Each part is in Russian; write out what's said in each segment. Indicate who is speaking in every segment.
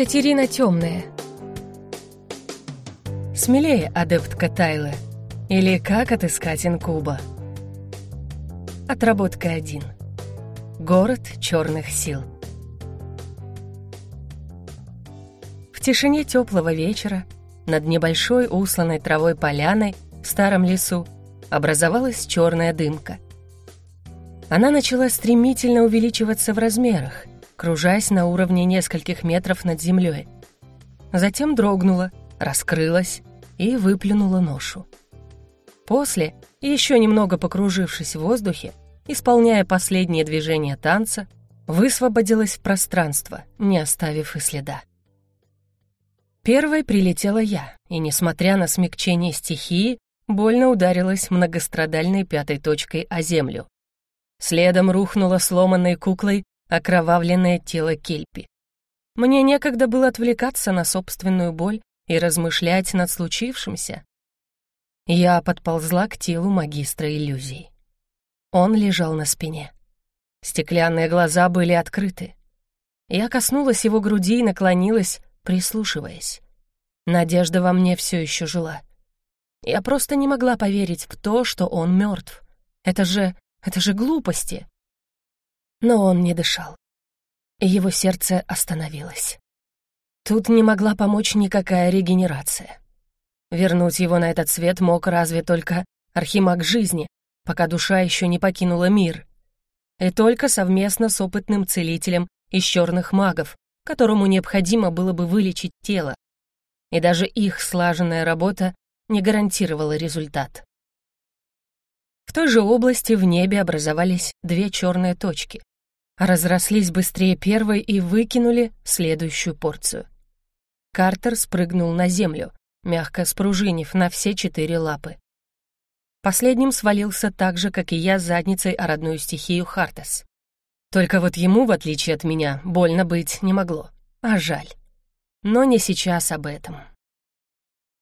Speaker 1: Катерина Темная. Смелее, адептка Тайлы. Или как отыскать инкуба? Отработка 1. Город черных сил. В тишине теплого вечера над небольшой усланной травой поляной в старом лесу образовалась черная дымка. Она начала стремительно увеличиваться в размерах, кружась на уровне нескольких метров над землей. Затем дрогнула, раскрылась и выплюнула ношу. После, еще немного покружившись в воздухе, исполняя последние движения танца, высвободилась в пространство, не оставив и следа. Первой прилетела я, и, несмотря на смягчение стихии, больно ударилась многострадальной пятой точкой о землю. Следом рухнула сломанной куклой окровавленное тело Кельпи. Мне некогда было отвлекаться на собственную боль и размышлять над случившимся. Я подползла к телу магистра иллюзий. Он лежал на спине. Стеклянные глаза были открыты. Я коснулась его груди и наклонилась, прислушиваясь. Надежда во мне все еще жила. Я просто не могла поверить в то, что он мертв. Это же... это же глупости но он не дышал. Его сердце остановилось. Тут не могла помочь никакая регенерация. Вернуть его на этот свет мог разве только архимаг жизни, пока душа еще не покинула мир. И только совместно с опытным целителем из черных магов, которому необходимо было бы вылечить тело. И даже их слаженная работа не гарантировала результат. В той же области в небе образовались две черные точки разрослись быстрее первой и выкинули следующую порцию. Картер спрыгнул на землю, мягко спружинив на все четыре лапы. Последним свалился так же, как и я, задницей о родную стихию Хартес. Только вот ему, в отличие от меня, больно быть не могло. А жаль. Но не сейчас об этом.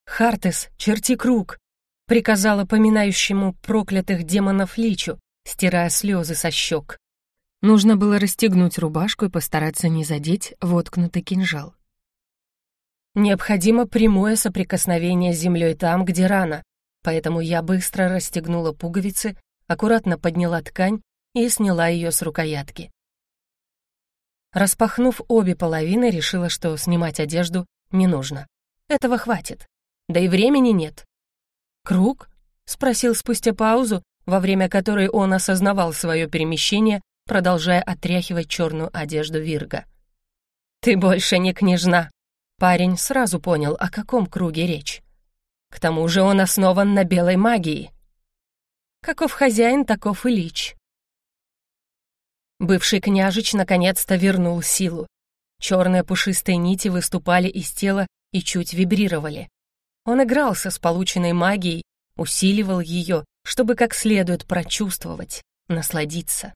Speaker 1: «Хартес, черти круг!» — приказала поминающему проклятых демонов Личу, стирая слезы со щек. Нужно было расстегнуть рубашку и постараться не задеть воткнутый кинжал. Необходимо прямое соприкосновение с землей там, где рана, поэтому я быстро расстегнула пуговицы, аккуратно подняла ткань и сняла ее с рукоятки. Распахнув обе половины, решила, что снимать одежду не нужно. Этого хватит. Да и времени нет. «Круг?» — спросил спустя паузу, во время которой он осознавал свое перемещение продолжая отряхивать черную одежду Вирга. «Ты больше не княжна!» Парень сразу понял, о каком круге речь. К тому же он основан на белой магии. Каков хозяин, таков и лич. Бывший княжич наконец-то вернул силу. Черные пушистые нити выступали из тела и чуть вибрировали. Он игрался с полученной магией, усиливал ее, чтобы как следует прочувствовать, насладиться.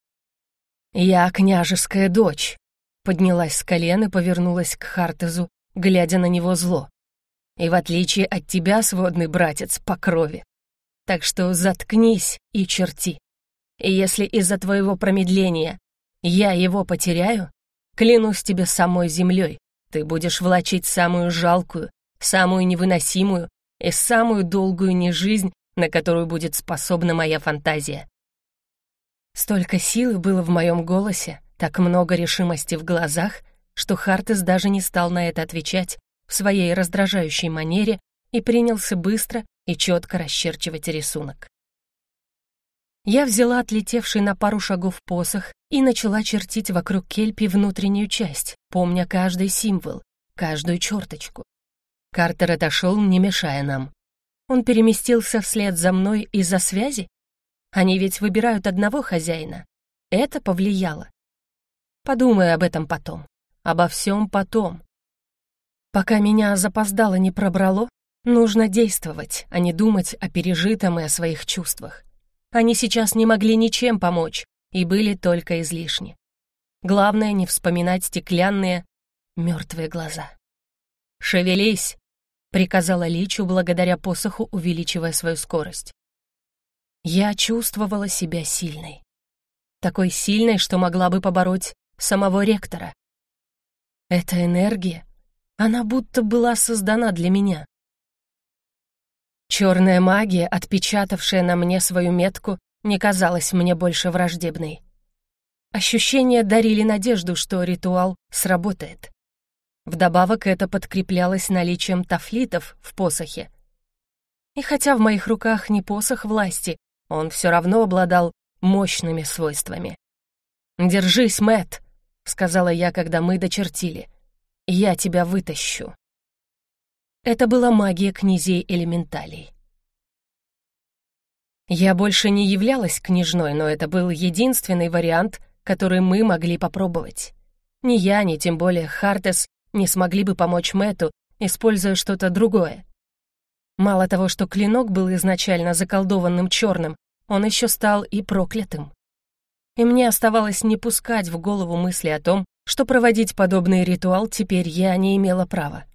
Speaker 1: «Я княжеская дочь», — поднялась с колен и повернулась к Хартезу, глядя на него зло. «И в отличие от тебя, сводный братец, по крови. Так что заткнись и черти. И если из-за твоего промедления я его потеряю, клянусь тебе самой землей, ты будешь влачить самую жалкую, самую невыносимую и самую долгую нежизнь, на которую будет способна моя фантазия. Столько силы было в моем голосе, так много решимости в глазах, что Хартес даже не стал на это отвечать в своей раздражающей манере и принялся быстро и четко расчерчивать рисунок. Я взяла отлетевший на пару шагов посох и начала чертить вокруг кельпи внутреннюю часть, помня каждый символ, каждую черточку. Картер отошел, не мешая нам. Он переместился вслед за мной из-за связи они ведь выбирают одного хозяина. Это повлияло. Подумай об этом потом. Обо всем потом. Пока меня запоздало не пробрало, нужно действовать, а не думать о пережитом и о своих чувствах. Они сейчас не могли ничем помочь и были только излишни. Главное не вспоминать стеклянные, мертвые глаза. «Шевелись!» — приказала Личу, благодаря посоху увеличивая свою скорость. Я чувствовала себя сильной. Такой сильной, что могла бы побороть самого ректора. Эта энергия, Она будто была создана для меня. Черная магия, отпечатавшая на мне свою метку, не казалась мне больше враждебной. Ощущения дарили надежду, что ритуал сработает. Вдобавок это подкреплялось наличием тафлитов в посохе. И хотя в моих руках не посох власти, он все равно обладал мощными свойствами. «Держись, Мэт, сказала я, когда мы дочертили. «Я тебя вытащу». Это была магия князей элементалей. Я больше не являлась княжной, но это был единственный вариант, который мы могли попробовать. Ни я, ни тем более Хартес не смогли бы помочь Мэту, используя что-то другое. Мало того, что клинок был изначально заколдованным черным, он еще стал и проклятым. И мне оставалось не пускать в голову мысли о том, что проводить подобный ритуал теперь я не имела права.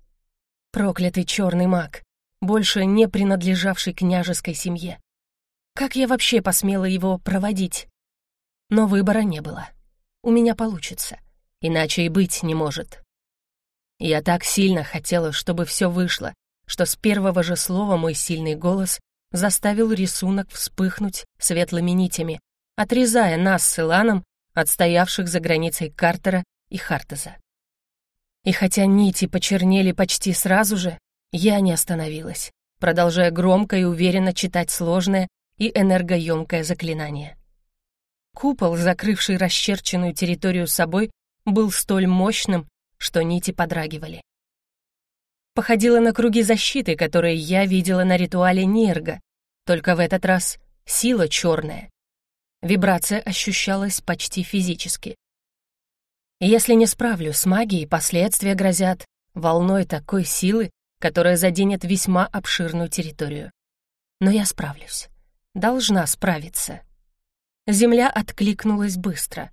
Speaker 1: Проклятый черный маг, больше не принадлежавший княжеской семье. Как я вообще посмела его проводить? Но выбора не было. У меня получится. Иначе и быть не может. Я так сильно хотела, чтобы все вышло, что с первого же слова мой сильный голос заставил рисунок вспыхнуть светлыми нитями, отрезая нас с Иланом от стоявших за границей Картера и Хартеза. И хотя нити почернели почти сразу же, я не остановилась, продолжая громко и уверенно читать сложное и энергоемкое заклинание. Купол, закрывший расчерченную территорию собой, был столь мощным, что нити подрагивали. Походило на круги защиты, которые я видела на ритуале Нирга, только в этот раз сила черная. Вибрация ощущалась почти физически. Если не справлюсь с магией, последствия грозят волной такой силы, которая заденет весьма обширную территорию. Но я справлюсь. Должна справиться. Земля откликнулась быстро.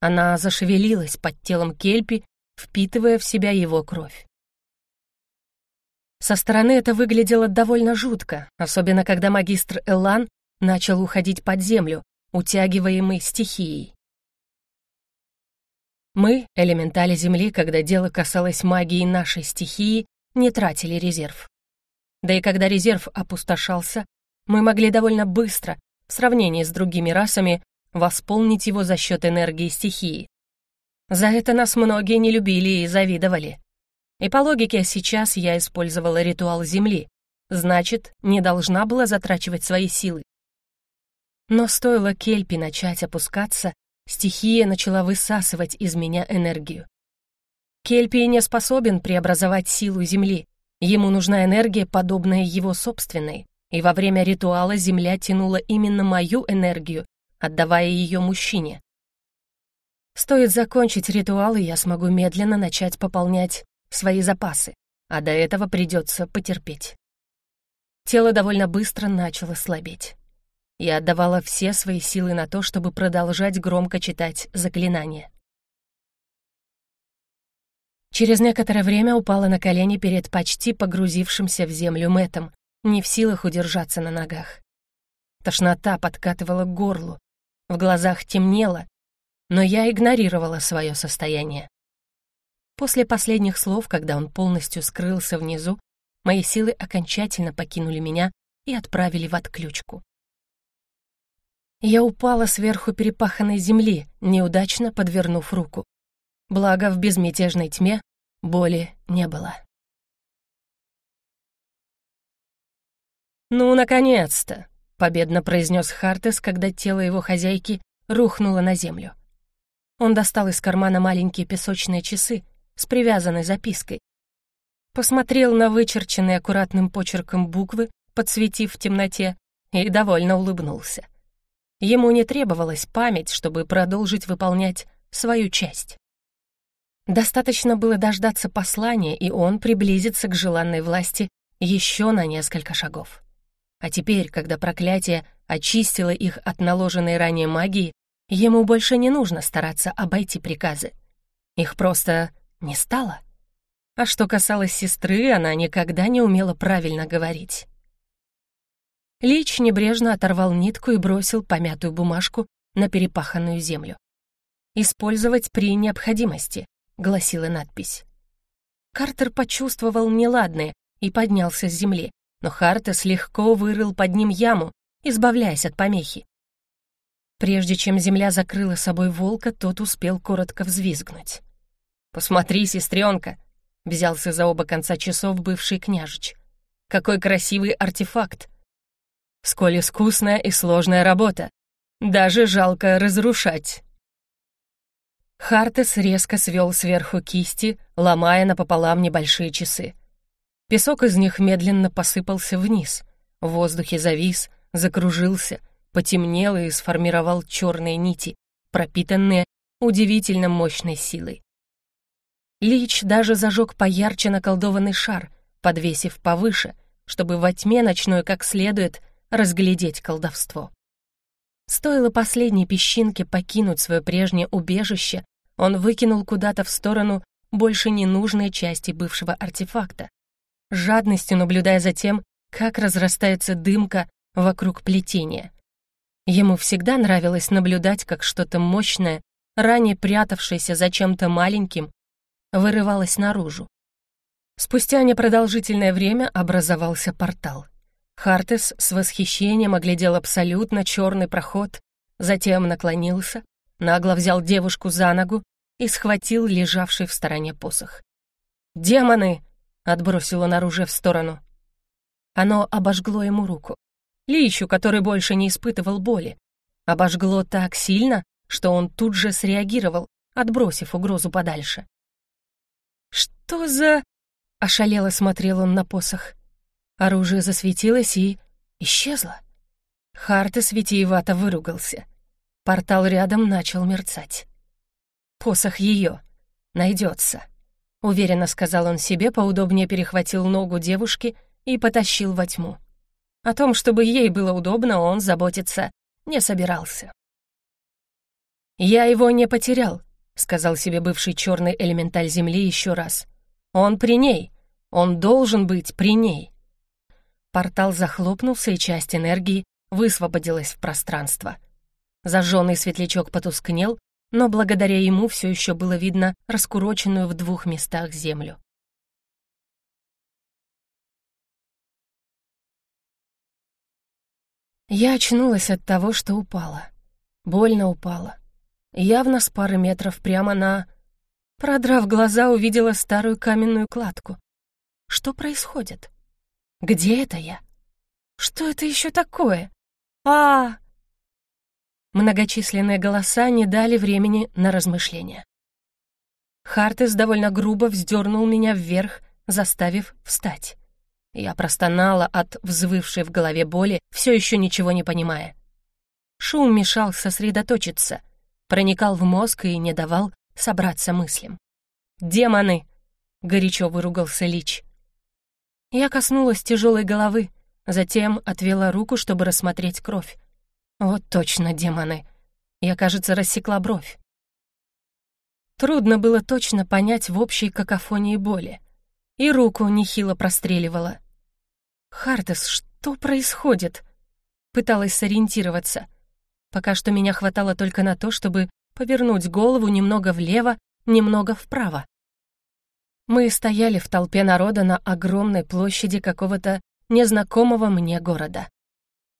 Speaker 1: Она зашевелилась под телом Кельпи, впитывая в себя его кровь. Со стороны это выглядело довольно жутко, особенно когда магистр Элан начал уходить под землю, утягиваемый стихией. Мы, элементали Земли, когда дело касалось магии нашей стихии, не тратили резерв. Да и когда резерв опустошался, мы могли довольно быстро, в сравнении с другими расами, восполнить его за счет энергии стихии. За это нас многие не любили и завидовали. И по логике сейчас я использовала ритуал Земли, значит, не должна была затрачивать свои силы. Но стоило Кельпи начать опускаться, Стихия начала высасывать из меня энергию. Кельпий не способен преобразовать силу Земли. Ему нужна энергия, подобная его собственной. И во время ритуала Земля тянула именно мою энергию, отдавая ее мужчине. Стоит закончить ритуал, и я смогу медленно начать пополнять свои запасы, а до этого придется потерпеть. Тело довольно быстро начало слабеть. Я отдавала все свои силы на то, чтобы продолжать громко читать заклинания. Через некоторое время упала на колени перед почти погрузившимся в землю Мэтом, не в силах удержаться на ногах. Тошнота подкатывала к горлу, в глазах темнело, но я игнорировала свое состояние. После последних слов, когда он полностью скрылся внизу, мои силы окончательно покинули меня и отправили в отключку. Я упала сверху перепаханной земли, неудачно подвернув руку. Благо, в безмятежной тьме боли не было. «Ну, наконец-то!» — победно произнес Хартес, когда тело его хозяйки рухнуло на землю. Он достал из кармана маленькие песочные часы с привязанной запиской. Посмотрел на вычерченные аккуратным почерком буквы, подсветив в темноте, и довольно улыбнулся. Ему не требовалась память, чтобы продолжить выполнять свою часть. Достаточно было дождаться послания, и он приблизится к желанной власти еще на несколько шагов. А теперь, когда проклятие очистило их от наложенной ранее магии, ему больше не нужно стараться обойти приказы. Их просто не стало. А что касалось сестры, она никогда не умела правильно говорить. Лич небрежно оторвал нитку и бросил помятую бумажку на перепаханную землю. «Использовать при необходимости», — гласила надпись. Картер почувствовал неладное и поднялся с земли, но Хартес легко вырыл под ним яму, избавляясь от помехи. Прежде чем земля закрыла собой волка, тот успел коротко взвизгнуть. «Посмотри, сестренка!» — взялся за оба конца часов бывший княжич. «Какой красивый артефакт! Сколь искусная и сложная работа! Даже жалко разрушать!» Хартес резко свел сверху кисти, ломая напополам небольшие часы. Песок из них медленно посыпался вниз. В воздухе завис, закружился, потемнел и сформировал черные нити, пропитанные удивительно мощной силой. Лич даже зажег поярче наколдованный шар, подвесив повыше, чтобы во тьме ночной как следует разглядеть колдовство. Стоило последней песчинке покинуть свое прежнее убежище, он выкинул куда-то в сторону больше ненужной части бывшего артефакта, жадностью наблюдая за тем, как разрастается дымка вокруг плетения. Ему всегда нравилось наблюдать, как что-то мощное, ранее прятавшееся за чем-то маленьким, вырывалась наружу. Спустя непродолжительное время образовался портал. Хартес с восхищением оглядел абсолютно черный проход, затем наклонился, нагло взял девушку за ногу и схватил лежавший в стороне посох. «Демоны!» — отбросил он оружие в сторону. Оно обожгло ему руку. Личу, который больше не испытывал боли. Обожгло так сильно, что он тут же среагировал, отбросив угрозу подальше. «Что за...» — ошалело смотрел он на посох. Оружие засветилось и... исчезло. Хартес витиевато выругался. Портал рядом начал мерцать. «Посох ее. Найдется», — уверенно сказал он себе, поудобнее перехватил ногу девушки и потащил во тьму. О том, чтобы ей было удобно, он заботиться не собирался. «Я его не потерял», — сказал себе бывший черный элементаль Земли еще раз. «Он при ней. Он должен быть при ней». Портал захлопнулся, и часть энергии высвободилась в пространство. Зажженный светлячок потускнел, но благодаря ему все еще было видно раскуроченную в двух местах землю. Я очнулась от того, что упала. Больно упала явно с пары метров прямо на... Продрав глаза, увидела старую каменную кладку. Что происходит? Где это я? Что это еще такое? а, Многочисленные голоса не дали времени на размышления. Хартес довольно грубо вздернул меня вверх, заставив встать. Я простонала от взвывшей в голове боли, все еще ничего не понимая. Шум мешал сосредоточиться — проникал в мозг и не давал собраться мыслям. «Демоны!» — горячо выругался Лич. Я коснулась тяжелой головы, затем отвела руку, чтобы рассмотреть кровь. Вот точно демоны. Я, кажется, рассекла бровь. Трудно было точно понять в общей какофонии боли. И руку нехило простреливала. «Хартес, что происходит?» Пыталась сориентироваться. Пока что меня хватало только на то, чтобы повернуть голову немного влево, немного вправо. Мы стояли в толпе народа на огромной площади какого-то незнакомого мне города.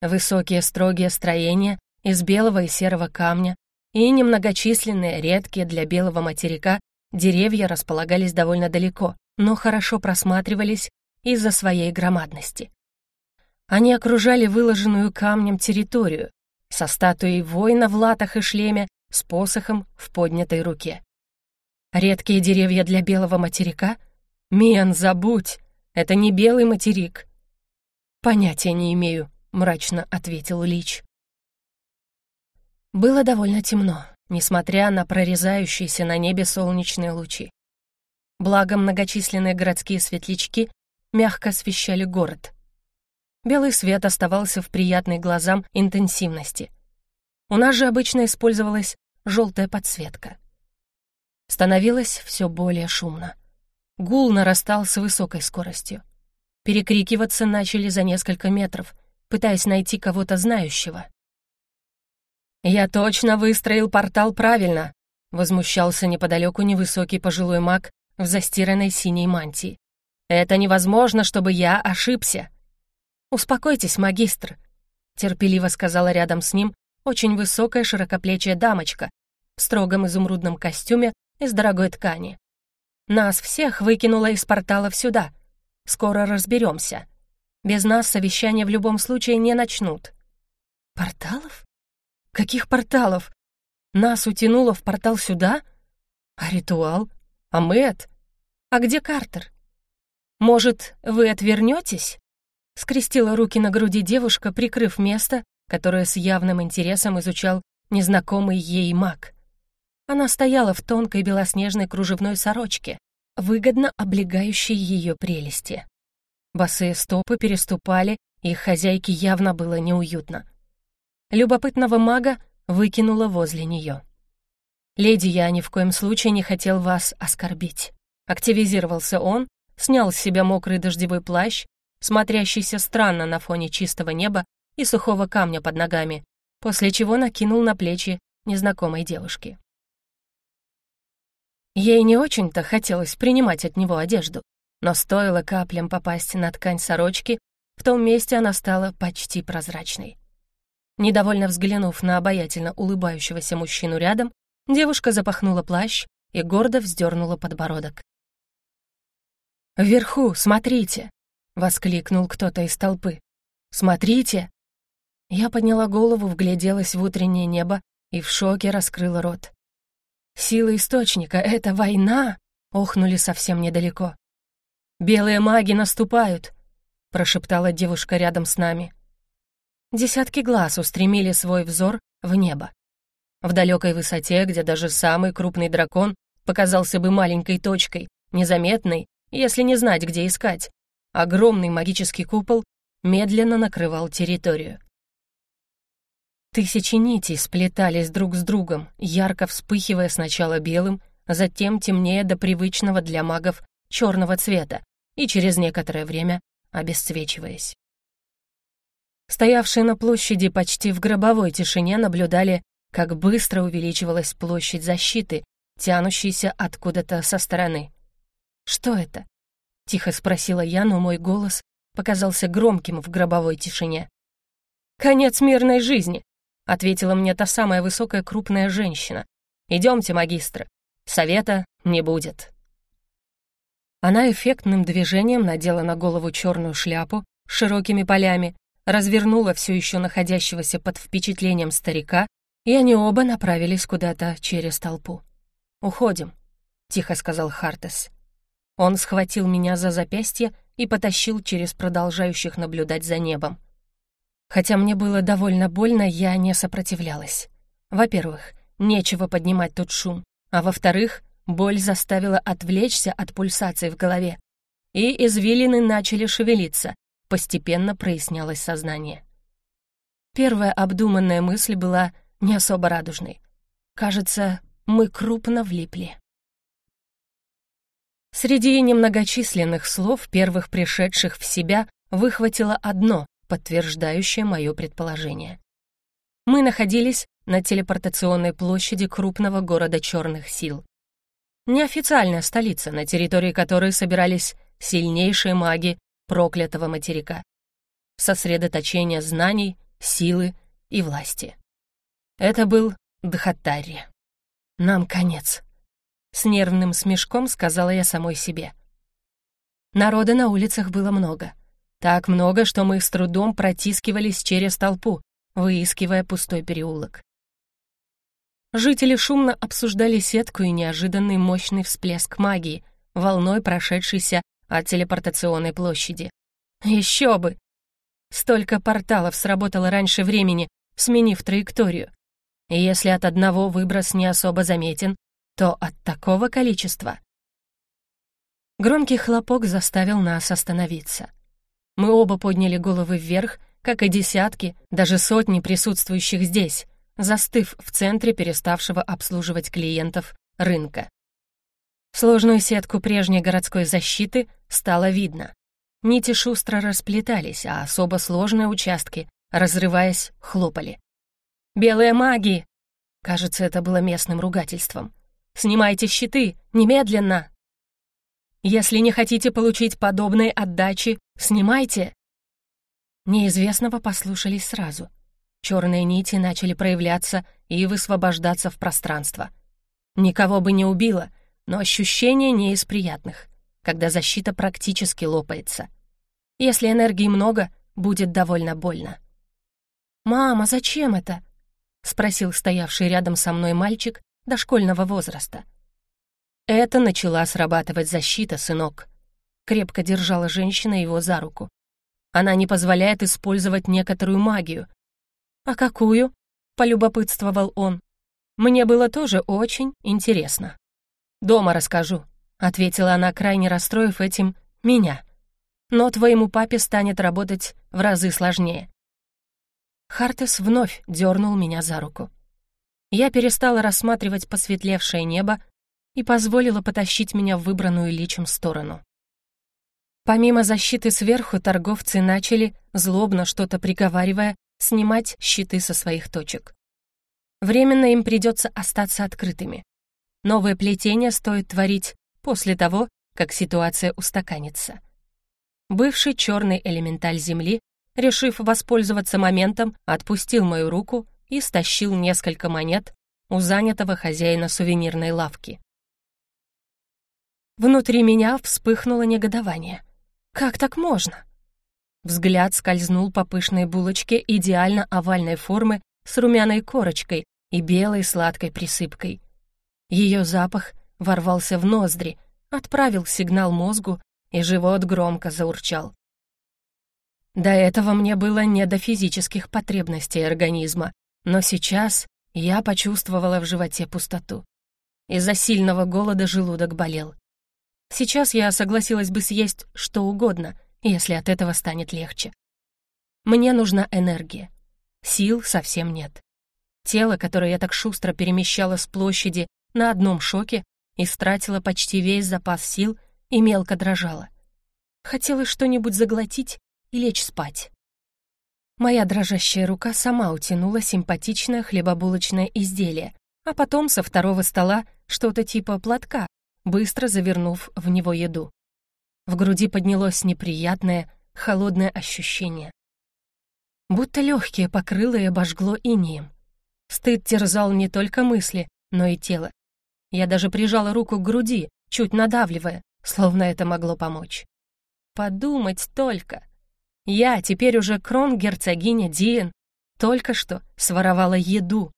Speaker 1: Высокие строгие строения из белого и серого камня и немногочисленные, редкие для белого материка, деревья располагались довольно далеко, но хорошо просматривались из-за своей громадности. Они окружали выложенную камнем территорию, со статуей воина в латах и шлеме, с посохом в поднятой руке. Редкие деревья для белого материка? Мен, забудь, это не белый материк. Понятия не имею, мрачно ответил Лич. Было довольно темно, несмотря на прорезающиеся на небе солнечные лучи. Благо, многочисленные городские светлячки мягко освещали город. Белый свет оставался в приятной глазам интенсивности. У нас же обычно использовалась желтая подсветка. Становилось все более шумно. Гул нарастал с высокой скоростью. Перекрикиваться начали за несколько метров, пытаясь найти кого-то знающего. «Я точно выстроил портал правильно», — возмущался неподалеку невысокий пожилой маг в застиранной синей мантии. «Это невозможно, чтобы я ошибся!» «Успокойтесь, магистр», — терпеливо сказала рядом с ним очень высокая широкоплечья дамочка в строгом изумрудном костюме из дорогой ткани. «Нас всех выкинуло из порталов сюда. Скоро разберемся. Без нас совещание в любом случае не начнут». «Порталов? Каких порталов? Нас утянуло в портал сюда? А ритуал? А Мэтт? А где Картер? Может, вы отвернетесь?» Скрестила руки на груди девушка, прикрыв место, которое с явным интересом изучал незнакомый ей маг. Она стояла в тонкой белоснежной кружевной сорочке, выгодно облегающей ее прелести. Босые стопы переступали, их хозяйке явно было неуютно. Любопытного мага выкинула возле нее. «Леди, я ни в коем случае не хотел вас оскорбить». Активизировался он, снял с себя мокрый дождевой плащ, смотрящийся странно на фоне чистого неба и сухого камня под ногами, после чего накинул на плечи незнакомой девушки. Ей не очень-то хотелось принимать от него одежду, но стоило каплям попасть на ткань сорочки, в том месте она стала почти прозрачной. Недовольно взглянув на обаятельно улыбающегося мужчину рядом, девушка запахнула плащ и гордо вздернула подбородок. «Вверху, смотрите!» — воскликнул кто-то из толпы. «Смотрите!» Я подняла голову, вгляделась в утреннее небо и в шоке раскрыла рот. «Сила источника — это война!» — охнули совсем недалеко. «Белые маги наступают!» — прошептала девушка рядом с нами. Десятки глаз устремили свой взор в небо. В далекой высоте, где даже самый крупный дракон показался бы маленькой точкой, незаметной, если не знать, где искать, огромный магический купол медленно накрывал территорию. Тысячи нитей сплетались друг с другом, ярко вспыхивая сначала белым, а затем темнее до привычного для магов черного цвета и через некоторое время обесцвечиваясь. Стоявшие на площади почти в гробовой тишине наблюдали, как быстро увеличивалась площадь защиты, тянущейся откуда-то со стороны. «Что это?» — тихо спросила я, но мой голос показался громким в гробовой тишине. «Конец мирной жизни!» — ответила мне та самая высокая крупная женщина. «Идемте, магистры. Совета не будет». Она эффектным движением надела на голову черную шляпу с широкими полями, развернула все еще находящегося под впечатлением старика, и они оба направились куда-то через толпу. «Уходим», — тихо сказал Хартес. Он схватил меня за запястье и потащил через продолжающих наблюдать за небом. Хотя мне было довольно больно, я не сопротивлялась. Во-первых, нечего поднимать тут шум, а во-вторых, боль заставила отвлечься от пульсации в голове, и извилины начали шевелиться, постепенно прояснялось сознание. Первая обдуманная мысль была не особо радужной. Кажется, мы крупно влипли. Среди немногочисленных слов, первых пришедших в себя, выхватило одно, подтверждающее мое предположение. Мы находились на телепортационной площади крупного города черных сил. Неофициальная столица, на территории которой собирались сильнейшие маги проклятого материка. Сосредоточение знаний, силы и власти. Это был Дхаттари. Нам конец. С нервным смешком сказала я самой себе. Народа на улицах было много — так много, что мы с трудом протискивались через толпу, выискивая пустой переулок. Жители шумно обсуждали сетку и неожиданный мощный всплеск магии, волной прошедшийся от телепортационной площади. Еще бы! Столько порталов сработало раньше времени, сменив траекторию. И если от одного выброс не особо заметен, то от такого количества. Громкий хлопок заставил нас остановиться. Мы оба подняли головы вверх, как и десятки, даже сотни присутствующих здесь, застыв в центре переставшего обслуживать клиентов рынка. Сложную сетку прежней городской защиты стало видно. Нити шустро расплетались, а особо сложные участки, разрываясь, хлопали. «Белые маги!» Кажется, это было местным ругательством. «Снимайте щиты! Немедленно!» Если не хотите получить подобной отдачи, снимайте!» Неизвестного послушались сразу. Черные нити начали проявляться и высвобождаться в пространство. Никого бы не убило, но ощущение не из приятных, когда защита практически лопается. Если энергии много, будет довольно больно. «Мама, зачем это?» — спросил стоявший рядом со мной мальчик дошкольного возраста. «Это начала срабатывать защита, сынок», — крепко держала женщина его за руку. «Она не позволяет использовать некоторую магию». «А какую?» — полюбопытствовал он. «Мне было тоже очень интересно». «Дома расскажу», — ответила она, крайне расстроив этим меня. «Но твоему папе станет работать в разы сложнее». Хартес вновь дернул меня за руку. Я перестала рассматривать посветлевшее небо и позволила потащить меня в выбранную личем сторону. Помимо защиты сверху, торговцы начали, злобно что-то приговаривая, снимать щиты со своих точек. Временно им придется остаться открытыми. Новое плетение стоит творить после того, как ситуация устаканится. Бывший черный элементаль Земли, решив воспользоваться моментом, отпустил мою руку и стащил несколько монет у занятого хозяина сувенирной лавки. Внутри меня вспыхнуло негодование. Как так можно? Взгляд скользнул по пышной булочке идеально овальной формы с румяной корочкой и белой сладкой присыпкой. Ее запах ворвался в ноздри, отправил сигнал мозгу, и живот громко заурчал. До этого мне было не до физических потребностей организма, но сейчас я почувствовала в животе пустоту. Из-за сильного голода желудок болел. Сейчас я согласилась бы съесть что угодно, если от этого станет легче. Мне нужна энергия. Сил совсем нет. Тело, которое я так шустро перемещала с площади на одном шоке, истратило почти весь запас сил и мелко дрожало. Хотелось что-нибудь заглотить и лечь спать. Моя дрожащая рука сама утянула симпатичное хлебобулочное изделие, а потом со второго стола что-то типа платка, быстро завернув в него еду. В груди поднялось неприятное, холодное ощущение. Будто легкие покрыло и обожгло инием. Стыд терзал не только мысли, но и тело. Я даже прижала руку к груди, чуть надавливая, словно это могло помочь. Подумать только! Я, теперь уже крон-герцогиня Диен, только что своровала еду.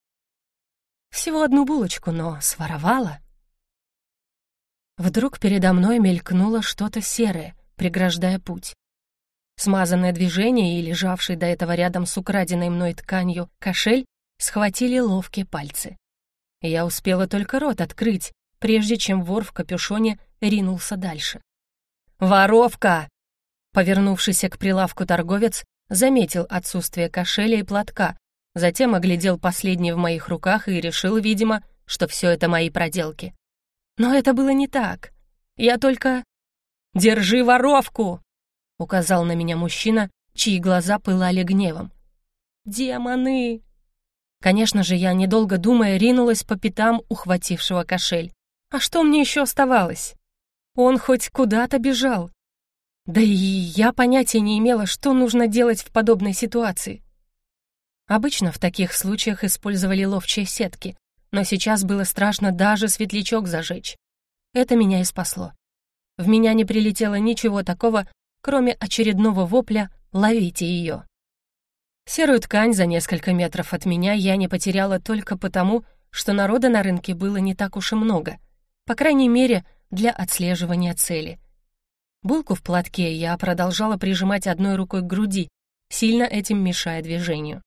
Speaker 1: Всего одну булочку, но своровала. Вдруг передо мной мелькнуло что-то серое, преграждая путь. Смазанное движение и лежавший до этого рядом с украденной мной тканью кошель схватили ловкие пальцы. Я успела только рот открыть, прежде чем вор в капюшоне ринулся дальше. «Воровка!» Повернувшийся к прилавку торговец заметил отсутствие кошеля и платка, затем оглядел последний в моих руках и решил, видимо, что все это мои проделки. Но это было не так. Я только... «Держи воровку!» — указал на меня мужчина, чьи глаза пылали гневом. «Демоны!» Конечно же, я, недолго думая, ринулась по пятам ухватившего кошель. А что мне еще оставалось? Он хоть куда-то бежал, да и я понятия не имела, что нужно делать в подобной ситуации. Обычно в таких случаях использовали ловчие сетки, но сейчас было страшно даже светлячок зажечь. Это меня и спасло. В меня не прилетело ничего такого, кроме очередного вопля «ловите ее». Серую ткань за несколько метров от меня я не потеряла только потому, что народа на рынке было не так уж и много, по крайней мере, для отслеживания цели — Булку в платке я продолжала прижимать одной рукой к груди, сильно этим мешая движению.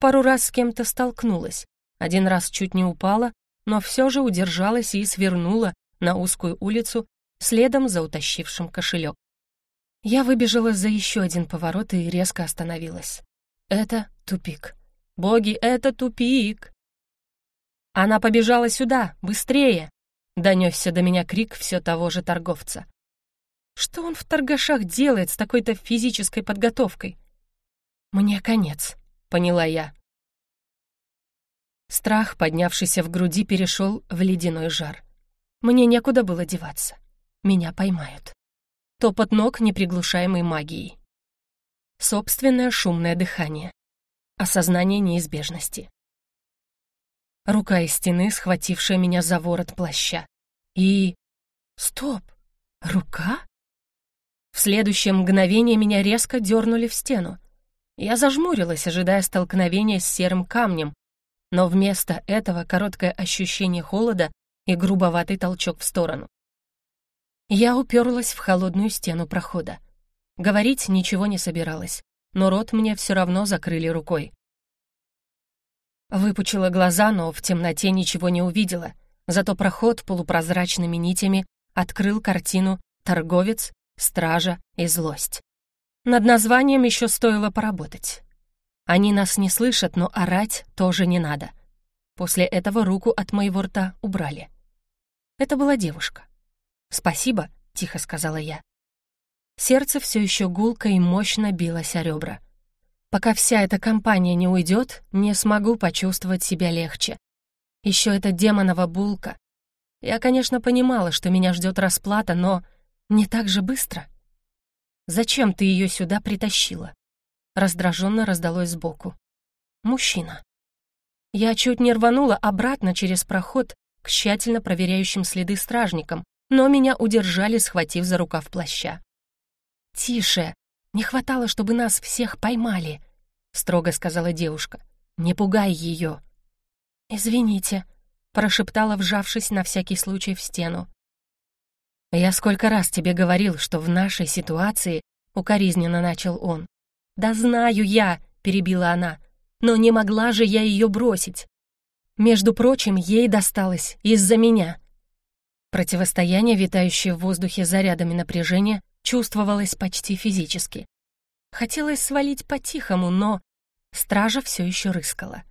Speaker 1: Пару раз с кем-то столкнулась, один раз чуть не упала, но все же удержалась и свернула на узкую улицу следом за утащившим кошелек. Я выбежала за еще один поворот и резко остановилась. Это тупик. Боги, это тупик! Она побежала сюда, быстрее! Донесся до меня крик все того же торговца. Что он в торгашах делает с такой-то физической подготовкой? Мне конец, поняла я. Страх, поднявшийся в груди, перешел в ледяной жар. Мне некуда было деваться. меня поймают. Топот ног, неприглушаемый магией. Собственное шумное дыхание. Осознание неизбежности. Рука из стены, схватившая меня за ворот плаща. И... Стоп! Рука? В следующее мгновение меня резко дернули в стену. Я зажмурилась, ожидая столкновения с серым камнем, но вместо этого короткое ощущение холода и грубоватый толчок в сторону. Я уперлась в холодную стену прохода. Говорить ничего не собиралась, но рот мне все равно закрыли рукой. Выпучила глаза, но в темноте ничего не увидела, зато проход полупрозрачными нитями открыл картину «Торговец», «Стража» и «Злость». Над названием еще стоило поработать. Они нас не слышат, но орать тоже не надо. После этого руку от моего рта убрали. Это была девушка. «Спасибо», — тихо сказала я. Сердце все еще гулко и мощно билось о ребра. Пока вся эта компания не уйдет, не смогу почувствовать себя легче. Еще эта демонова булка. Я, конечно, понимала, что меня ждет расплата, но не так же быстро. Зачем ты ее сюда притащила?» Раздраженно раздалось сбоку. «Мужчина». Я чуть не рванула обратно через проход к тщательно проверяющим следы стражникам, но меня удержали, схватив за рукав плаща. «Тише! Не хватало, чтобы нас всех поймали!» — строго сказала девушка. «Не пугай ее!» «Извините», — прошептала, вжавшись на всякий случай в стену. «Я сколько раз тебе говорил, что в нашей ситуации...» — укоризненно начал он. «Да знаю я», — перебила она, «но не могла же я ее бросить. Между прочим, ей досталось из-за меня». Противостояние, витающее в воздухе зарядами напряжения, чувствовалось почти физически. Хотелось свалить по-тихому, но стража все еще рыскала.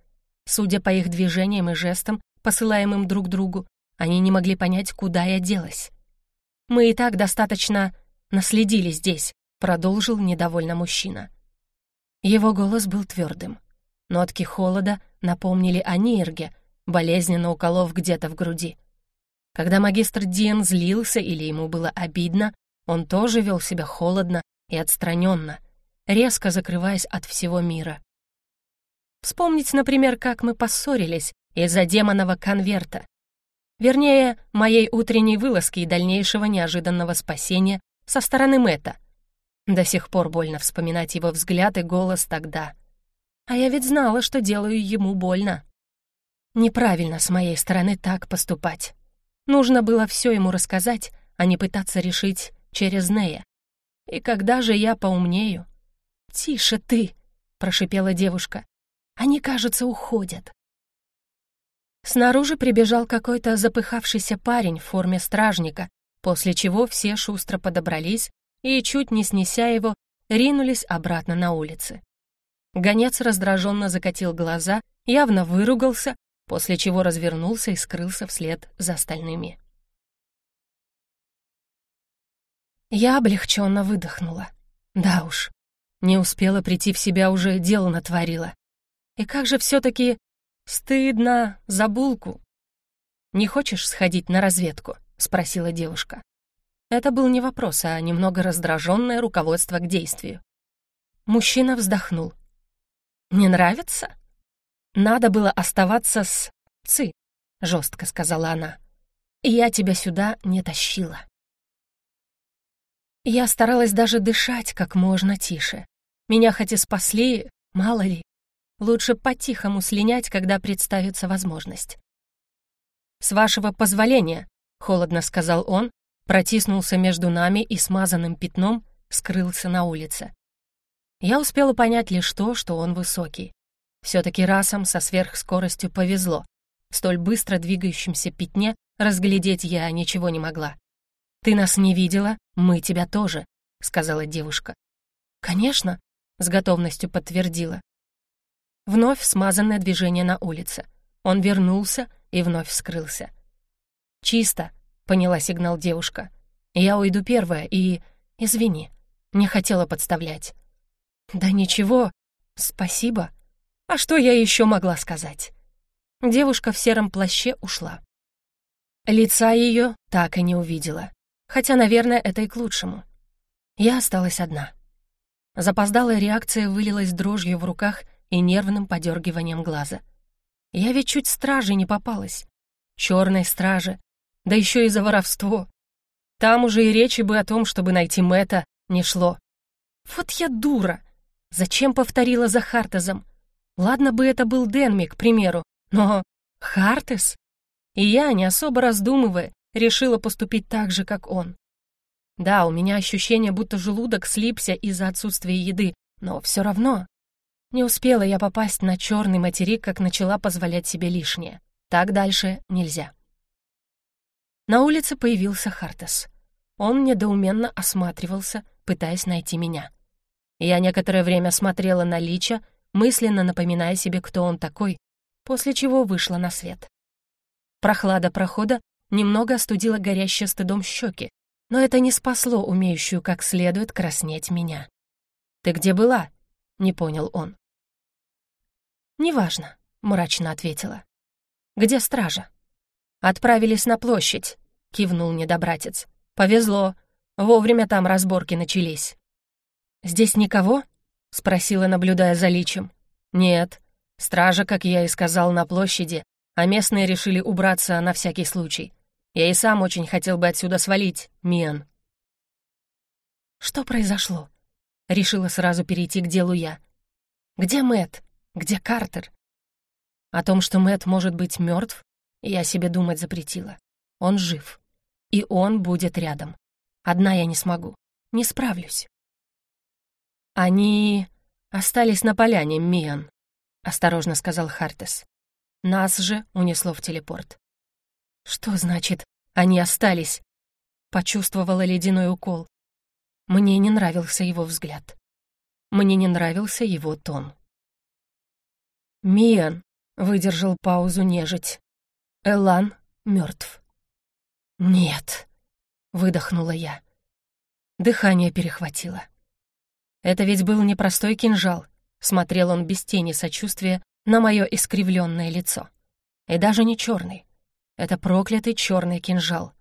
Speaker 1: Судя по их движениям и жестам, посылаемым друг другу, они не могли понять, куда я делась. Мы и так достаточно наследили здесь», — продолжил недовольно мужчина. Его голос был твердым. Нотки холода напомнили о Нирге, болезненно уколов где-то в груди. Когда магистр Диен злился или ему было обидно, он тоже вел себя холодно и отстраненно, резко закрываясь от всего мира. Вспомнить, например, как мы поссорились из-за демонового конверта, Вернее, моей утренней вылазки и дальнейшего неожиданного спасения со стороны Мэтта. До сих пор больно вспоминать его взгляд и голос тогда. А я ведь знала, что делаю ему больно. Неправильно с моей стороны так поступать. Нужно было все ему рассказать, а не пытаться решить через Нея. И когда же я поумнею? «Тише ты!» — прошипела девушка. «Они, кажется, уходят». Снаружи прибежал какой-то запыхавшийся парень в форме стражника, после чего все шустро подобрались и, чуть не снеся его, ринулись обратно на улицы. Гонец раздраженно закатил глаза, явно выругался, после чего развернулся и скрылся вслед за остальными. Я облегченно выдохнула. Да уж, не успела прийти в себя, уже дело натворила. И как же все-таки «Стыдно за булку». «Не хочешь сходить на разведку?» — спросила девушка. Это был не вопрос, а немного раздраженное руководство к действию. Мужчина вздохнул. «Не нравится?» «Надо было оставаться с Ци», — жестко сказала она. «Я тебя сюда не тащила». Я старалась даже дышать как можно тише. Меня хоть и спасли, мало ли, Лучше по-тихому слинять, когда представится возможность. «С вашего позволения», — холодно сказал он, протиснулся между нами и смазанным пятном скрылся на улице. Я успела понять лишь то, что он высокий. Все-таки расам со сверхскоростью повезло. В столь быстро двигающемся пятне разглядеть я ничего не могла. «Ты нас не видела, мы тебя тоже», — сказала девушка. «Конечно», — с готовностью подтвердила. Вновь смазанное движение на улице. Он вернулся и вновь скрылся. «Чисто», — поняла сигнал девушка. «Я уйду первая и... Извини, не хотела подставлять». «Да ничего, спасибо. А что я еще могла сказать?» Девушка в сером плаще ушла. Лица ее так и не увидела. Хотя, наверное, это и к лучшему. Я осталась одна. Запоздалая реакция вылилась дрожью в руках и нервным подергиванием глаза. Я ведь чуть стражей не попалась. Черной страже. Да еще и за воровство. Там уже и речи бы о том, чтобы найти Мэтта, не шло. Вот я дура! Зачем повторила за Хартезом? Ладно бы это был Денми, к примеру, но Хартес? И я, не особо раздумывая, решила поступить так же, как он. Да, у меня ощущение, будто желудок слипся из-за отсутствия еды, но все равно. Не успела я попасть на черный материк, как начала позволять себе лишнее. Так дальше нельзя. На улице появился Хартес. Он недоуменно осматривался, пытаясь найти меня. Я некоторое время смотрела на Лича, мысленно напоминая себе, кто он такой, после чего вышла на свет. Прохлада прохода немного остудила горящие стыдом щеки, но это не спасло умеющую как следует краснеть меня. «Ты где была?» — не понял он. «Неважно», — мрачно ответила. «Где стража?» «Отправились на площадь», — кивнул недобратец. «Повезло. Вовремя там разборки начались». «Здесь никого?» — спросила, наблюдая за личем. «Нет. Стража, как я и сказал, на площади, а местные решили убраться на всякий случай. Я и сам очень хотел бы отсюда свалить, Миан». «Что произошло?» Решила сразу перейти к делу я. «Где Мэт? Где Картер?» О том, что Мэт может быть мертв, я себе думать запретила. Он жив. И он будет рядом. Одна я не смогу. Не справлюсь. «Они остались на поляне, Миан», — осторожно сказал Хартес. «Нас же унесло в телепорт. «Что значит, они остались?» Почувствовала ледяной укол. Мне не нравился его взгляд. Мне не нравился его тон. «Миан», — выдержал паузу нежить. «Элан мертв». «Нет», — выдохнула я. Дыхание перехватило. Это ведь был непростой кинжал, смотрел он без тени сочувствия на мое искривленное лицо. И даже не черный. Это проклятый черный кинжал.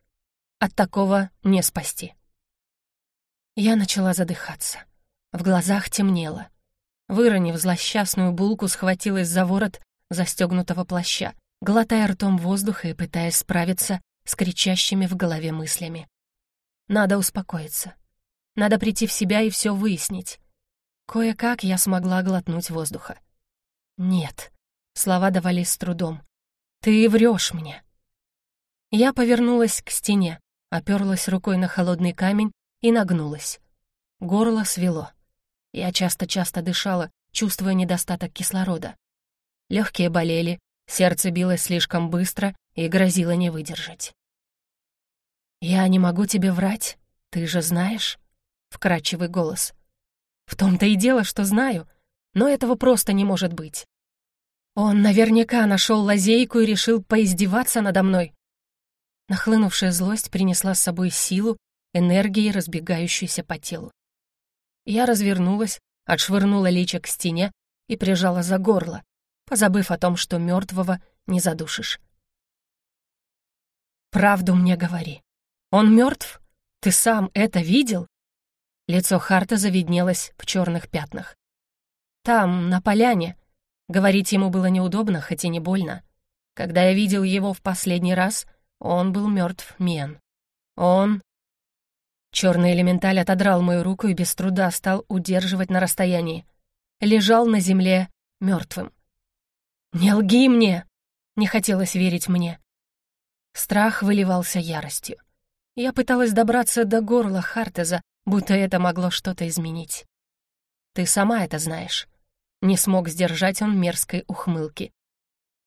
Speaker 1: От такого не спасти. Я начала задыхаться. В глазах темнело. Выронив злосчастную булку, схватилась за ворот застегнутого плаща, глотая ртом воздуха и пытаясь справиться с кричащими в голове мыслями. Надо успокоиться. Надо прийти в себя и все выяснить. Кое-как я смогла глотнуть воздуха. «Нет», — слова давались с трудом. «Ты врешь мне». Я повернулась к стене, оперлась рукой на холодный камень и нагнулась. Горло свело. Я часто-часто дышала, чувствуя недостаток кислорода. Легкие болели, сердце билось слишком быстро и грозило не выдержать. «Я не могу тебе врать, ты же знаешь?» — вкрадчивый голос. «В том-то и дело, что знаю, но этого просто не может быть. Он наверняка нашел лазейку и решил поиздеваться надо мной, Нахлынувшая злость принесла с собой силу, энергии, разбегающуюся по телу. Я развернулась, отшвырнула лича к стене и прижала за горло, позабыв о том, что мертвого не задушишь. «Правду мне говори. Он мертв? Ты сам это видел?» Лицо Харта завиднелось в черных пятнах. «Там, на поляне». Говорить ему было неудобно, хоть и не больно. Когда я видел его в последний раз, он был мертв, Мен. Он... Черный элементаль отодрал мою руку и без труда стал удерживать на расстоянии. Лежал на земле мертвым. «Не лги мне!» Не хотелось верить мне. Страх выливался яростью. Я пыталась добраться до горла Хартеза, будто это могло что-то изменить. Ты сама это знаешь. Не смог сдержать он мерзкой ухмылки.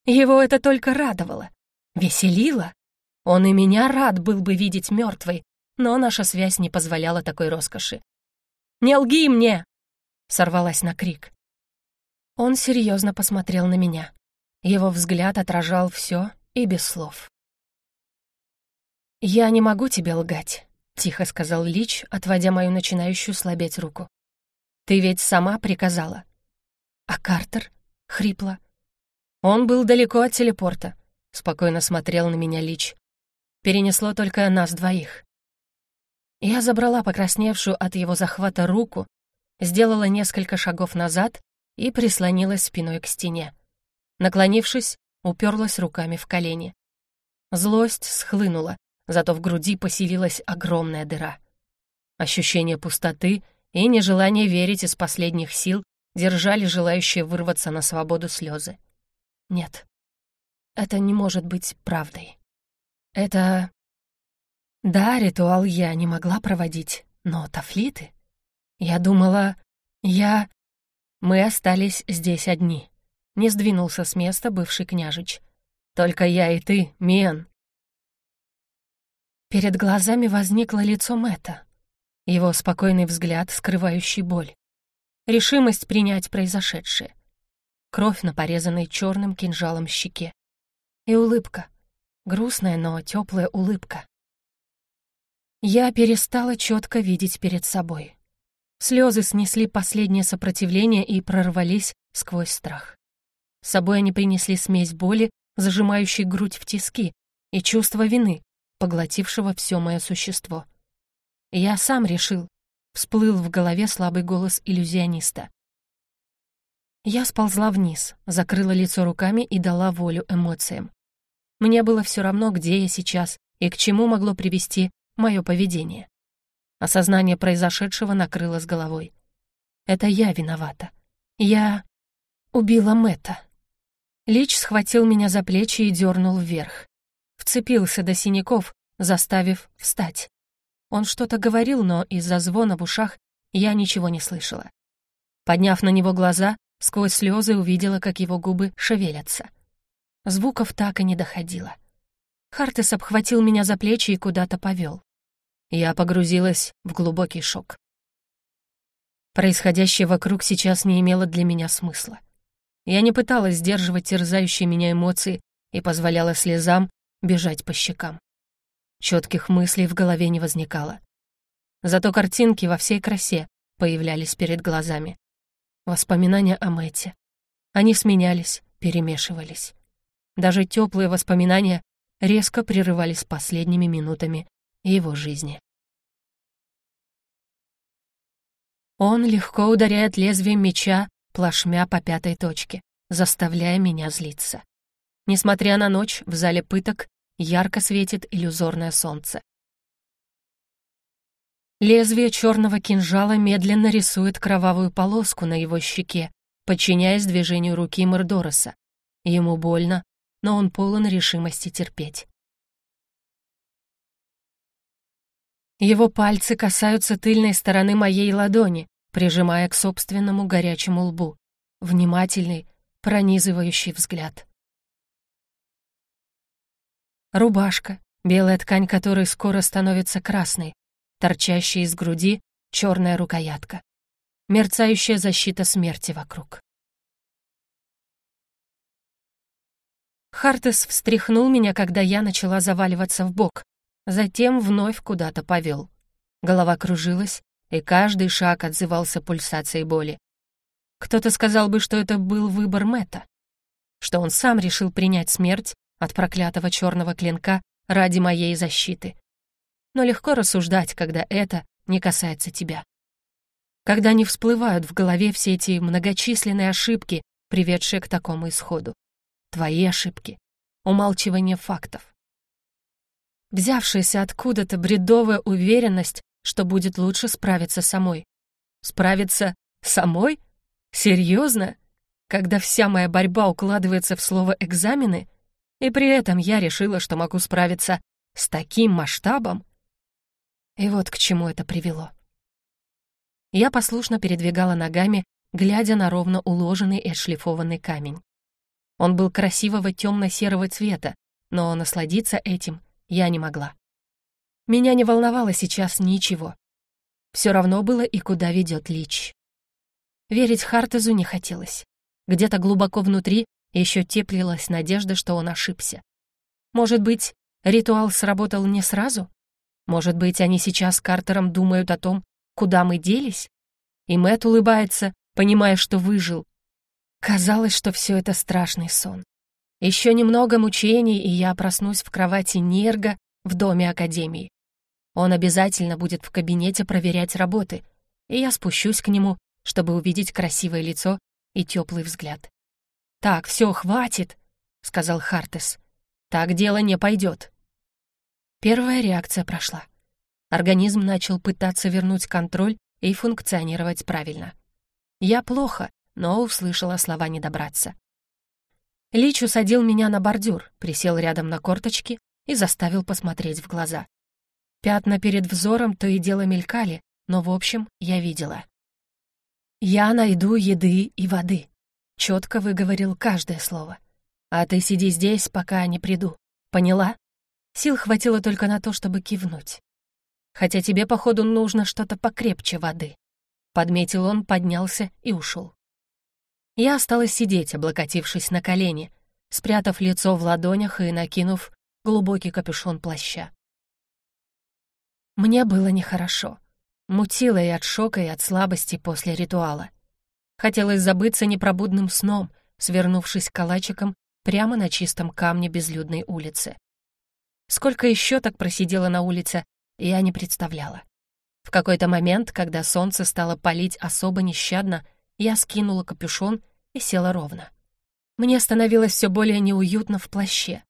Speaker 1: Его это только радовало, веселило. Он и меня рад был бы видеть мертвой, но наша связь не позволяла такой роскоши. «Не лги мне!» — сорвалась на крик. Он серьезно посмотрел на меня. Его взгляд отражал все и без слов. «Я не могу тебе лгать», — тихо сказал Лич, отводя мою начинающую слабеть руку. «Ты ведь сама приказала». «А Картер?» — хрипло. «Он был далеко от телепорта», — спокойно смотрел на меня Лич перенесло только нас двоих. Я забрала покрасневшую от его захвата руку, сделала несколько шагов назад и прислонилась спиной к стене. Наклонившись, уперлась руками в колени. Злость схлынула, зато в груди поселилась огромная дыра. Ощущение пустоты и нежелание верить из последних сил держали желающие вырваться на свободу слезы. Нет, это не может быть правдой. Это... Да, ритуал я не могла проводить, но тафлиты... Я думала... Я... Мы остались здесь одни. Не сдвинулся с места бывший княжич. Только я и ты, Мен. Перед глазами возникло лицо Мэтта. Его спокойный взгляд, скрывающий боль. Решимость принять произошедшее. Кровь на порезанной черным кинжалом щеке. И улыбка. Грустная, но теплая улыбка. Я перестала четко видеть перед собой. Слезы снесли последнее сопротивление и прорвались сквозь страх. С собой они принесли смесь боли, зажимающей грудь в тиски, и чувство вины, поглотившего все мое существо. Я сам решил, всплыл в голове слабый голос иллюзиониста. Я сползла вниз, закрыла лицо руками и дала волю эмоциям. Мне было все равно, где я сейчас и к чему могло привести мое поведение. Осознание произошедшего накрыло с головой. Это я виновата. Я убила Мэтта. Лич схватил меня за плечи и дернул вверх. Вцепился до синяков, заставив встать. Он что-то говорил, но из-за звона в ушах я ничего не слышала. Подняв на него глаза, сквозь слезы увидела, как его губы шевелятся. Звуков так и не доходило. Хартес обхватил меня за плечи и куда-то повел. Я погрузилась в глубокий шок. Происходящее вокруг сейчас не имело для меня смысла. Я не пыталась сдерживать терзающие меня эмоции и позволяла слезам бежать по щекам. Четких мыслей в голове не возникало. Зато картинки во всей красе появлялись перед глазами. Воспоминания о Мэтте. Они сменялись, перемешивались. Даже теплые воспоминания резко прерывались последними минутами его жизни. Он легко ударяет лезвием меча плашмя по пятой точке, заставляя меня злиться. Несмотря на ночь, в зале пыток ярко светит иллюзорное солнце. Лезвие черного кинжала медленно рисует кровавую полоску на его щеке, подчиняясь движению руки Мордороса. Ему больно, но он полон решимости терпеть. Его пальцы касаются тыльной стороны моей ладони, прижимая к собственному горячему лбу. Внимательный, пронизывающий взгляд. Рубашка, белая ткань которой скоро становится красной, торчащая из груди черная рукоятка, мерцающая защита смерти вокруг. Хартес встряхнул меня, когда я начала заваливаться в бок, затем вновь куда-то повел. Голова кружилась, и каждый шаг отзывался пульсацией боли. Кто-то сказал бы, что это был выбор Мэтта, что он сам решил принять смерть от проклятого черного клинка ради моей защиты. Но легко рассуждать, когда это не касается тебя. Когда не всплывают в голове все эти многочисленные ошибки, приведшие к такому исходу. Твои ошибки, умалчивание фактов. Взявшаяся откуда-то бредовая уверенность, что будет лучше справиться самой. Справиться самой? Серьезно? Когда вся моя борьба укладывается в слово «экзамены», и при этом я решила, что могу справиться с таким масштабом? И вот к чему это привело. Я послушно передвигала ногами, глядя на ровно уложенный и отшлифованный камень. Он был красивого темно-серого цвета, но насладиться этим я не могла. Меня не волновало сейчас ничего. Все равно было и куда ведет Лич. Верить Хартезу не хотелось. Где-то глубоко внутри еще теплилась надежда, что он ошибся. Может быть, ритуал сработал не сразу? Может быть, они сейчас с Картером думают о том, куда мы делись? И Мэт улыбается, понимая, что выжил. Казалось, что все это страшный сон. Еще немного мучений, и я проснусь в кровати Нерга в доме Академии. Он обязательно будет в кабинете проверять работы, и я спущусь к нему, чтобы увидеть красивое лицо и теплый взгляд. «Так, все, хватит», — сказал Хартес. «Так дело не пойдет». Первая реакция прошла. Организм начал пытаться вернуть контроль и функционировать правильно. Я плохо, но услышала слова «не добраться». Лич усадил меня на бордюр, присел рядом на корточки и заставил посмотреть в глаза. Пятна перед взором то и дело мелькали, но, в общем, я видела. «Я найду еды и воды», — четко выговорил каждое слово. «А ты сиди здесь, пока не приду. Поняла?» Сил хватило только на то, чтобы кивнуть. «Хотя тебе, походу, нужно что-то покрепче воды», — подметил он, поднялся и ушел. Я осталась сидеть, облокотившись на колени, спрятав лицо в ладонях и накинув глубокий капюшон плаща. Мне было нехорошо. Мутило и от шока, и от слабости после ритуала. Хотелось забыться непробудным сном, свернувшись калачиком прямо на чистом камне безлюдной улицы. Сколько еще так просидела на улице, я не представляла. В какой-то момент, когда солнце стало палить особо нещадно, я скинула капюшон и села ровно. Мне становилось все более неуютно в плаще.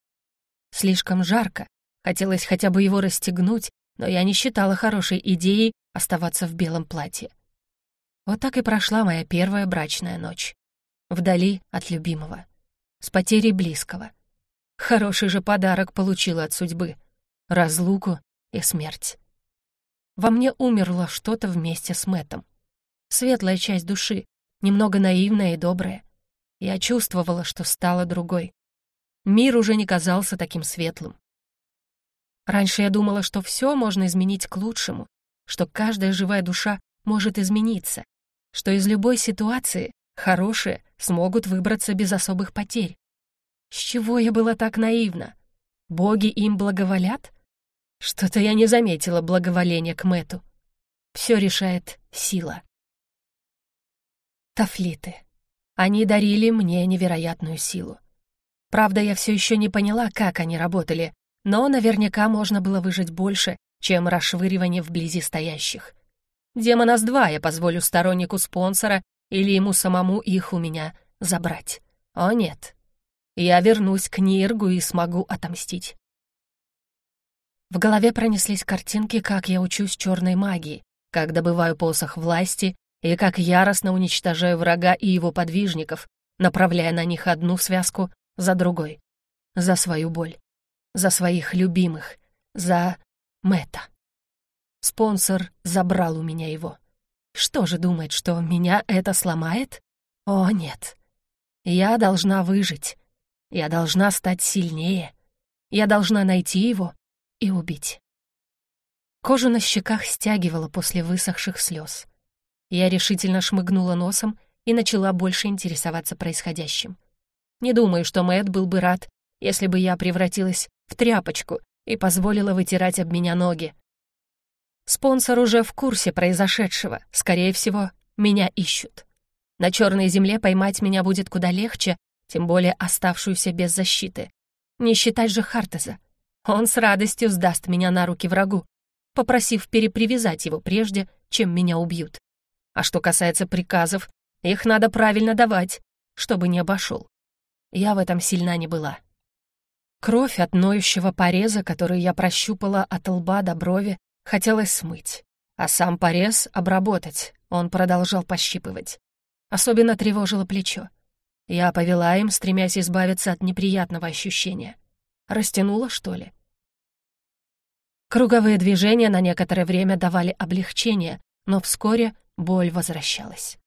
Speaker 1: Слишком жарко, хотелось хотя бы его расстегнуть, но я не считала хорошей идеей оставаться в белом платье. Вот так и прошла моя первая брачная ночь. Вдали от любимого. С потерей близкого. Хороший же подарок получила от судьбы. Разлуку и смерть. Во мне умерло что-то вместе с Мэтом. Светлая часть души, немного наивная и добрая. Я чувствовала, что стала другой. Мир уже не казался таким светлым. Раньше я думала, что все можно изменить к лучшему, что каждая живая душа может измениться, что из любой ситуации хорошие смогут выбраться без особых потерь. С чего я была так наивна? Боги им благоволят? Что-то я не заметила благоволения к Мэту. Все решает сила. Тафлиты. Они дарили мне невероятную силу. Правда, я все еще не поняла, как они работали, но наверняка можно было выжить больше, чем расшвыривание вблизи стоящих. Демона с два я позволю стороннику спонсора или ему самому их у меня забрать. О нет. Я вернусь к Ниргу и смогу отомстить. В голове пронеслись картинки, как я учусь черной магии, как добываю посох власти и как яростно уничтожаю врага и его подвижников, направляя на них одну связку за другой. За свою боль за своих любимых, за Мэтта. Спонсор забрал у меня его. Что же думает, что меня это сломает? О, нет. Я должна выжить. Я должна стать сильнее. Я должна найти его и убить. Кожу на щеках стягивала после высохших слез. Я решительно шмыгнула носом и начала больше интересоваться происходящим. Не думаю, что Мэтт был бы рад, если бы я превратилась в тряпочку и позволила вытирать об меня ноги. Спонсор уже в курсе произошедшего, скорее всего, меня ищут. На черной земле поймать меня будет куда легче, тем более оставшуюся без защиты. Не считать же Хартеза. Он с радостью сдаст меня на руки врагу, попросив перепривязать его прежде, чем меня убьют. А что касается приказов, их надо правильно давать, чтобы не обошел. Я в этом сильна не была. Кровь от ноющего пореза, который я прощупала от лба до брови, хотелось смыть, а сам порез обработать, он продолжал пощипывать. Особенно тревожило плечо. Я повела им, стремясь избавиться от неприятного ощущения. Растянула, что ли? Круговые движения на некоторое время давали облегчение, но вскоре боль возвращалась.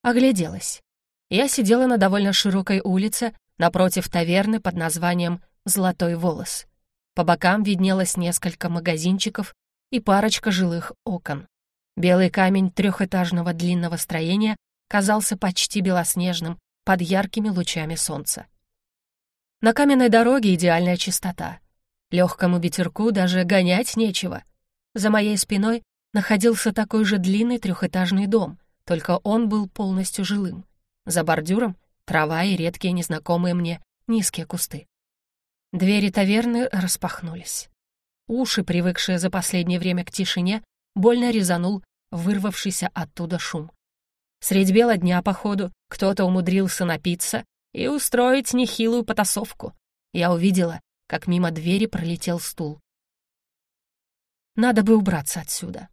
Speaker 1: Огляделась. Я сидела на довольно широкой улице, напротив таверны под названием «Золотой волос». По бокам виднелось несколько магазинчиков и парочка жилых окон. Белый камень трехэтажного длинного строения казался почти белоснежным под яркими лучами солнца. На каменной дороге идеальная чистота. Легкому ветерку даже гонять нечего. За моей спиной находился такой же длинный трехэтажный дом, только он был полностью жилым. За бордюром трава и редкие незнакомые мне низкие кусты. Двери таверны распахнулись. Уши, привыкшие за последнее время к тишине, больно резанул вырвавшийся оттуда шум. Средь бела дня, походу, кто-то умудрился напиться и устроить нехилую потасовку. Я увидела, как мимо двери пролетел стул. Надо бы убраться отсюда.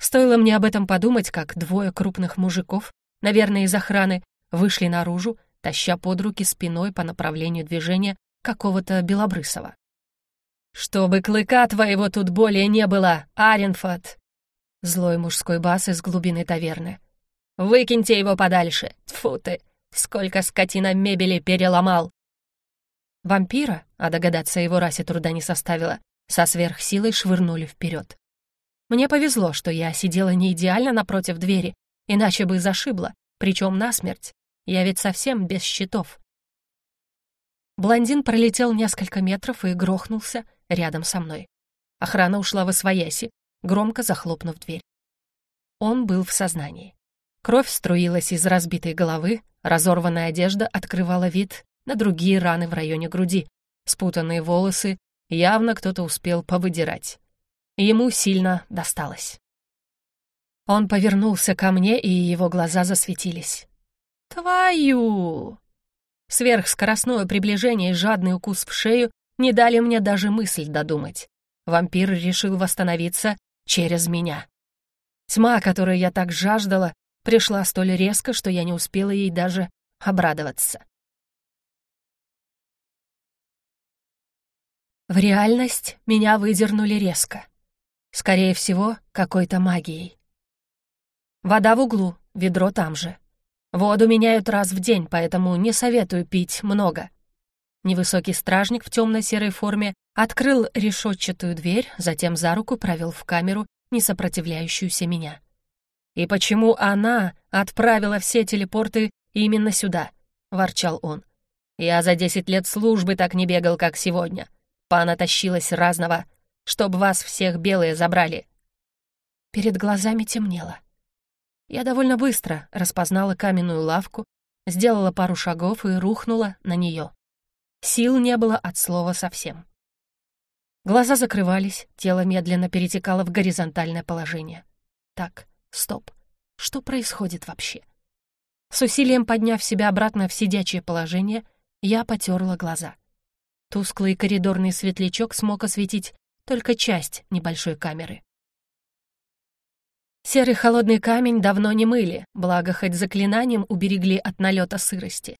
Speaker 1: Стоило мне об этом подумать, как двое крупных мужиков, наверное, из охраны, вышли наружу, таща под руки спиной по направлению движения какого-то белобрысого. «Чтобы клыка твоего тут более не было, Аренфат!» Злой мужской бас из глубины таверны. «Выкиньте его подальше! Тьфу ты! Сколько скотина мебели переломал!» Вампира, а догадаться его расе труда не составило, со сверхсилой швырнули вперед. Мне повезло, что я сидела не идеально напротив двери, иначе бы зашибла, причем насмерть. Я ведь совсем без щитов. Блондин пролетел несколько метров и грохнулся рядом со мной. Охрана ушла в освояси, громко захлопнув дверь. Он был в сознании. Кровь струилась из разбитой головы, разорванная одежда открывала вид на другие раны в районе груди, спутанные волосы, явно кто-то успел повыдирать. Ему сильно досталось. Он повернулся ко мне, и его глаза засветились. «Твою!» Сверхскоростное приближение и жадный укус в шею не дали мне даже мысль додумать. Вампир решил восстановиться через меня. Тьма, которую я так жаждала, пришла столь резко, что я не успела ей даже обрадоваться. В реальность меня выдернули резко. Скорее всего, какой-то магией. Вода в углу, ведро там же. Воду меняют раз в день, поэтому не советую пить много. Невысокий стражник в темно-серой форме открыл решетчатую дверь, затем за руку провел в камеру, не сопротивляющуюся меня. «И почему она отправила все телепорты именно сюда?» — ворчал он. «Я за десять лет службы так не бегал, как сегодня. Пана тащилась разного, чтоб вас всех белые забрали». Перед глазами темнело. Я довольно быстро распознала каменную лавку, сделала пару шагов и рухнула на нее. Сил не было от слова совсем. Глаза закрывались, тело медленно перетекало в горизонтальное положение. Так, стоп. Что происходит вообще? С усилием подняв себя обратно в сидячее положение, я потерла глаза — Тусклый коридорный светлячок смог осветить только часть небольшой камеры. Серый холодный камень давно не мыли, благо хоть заклинанием уберегли от налета сырости.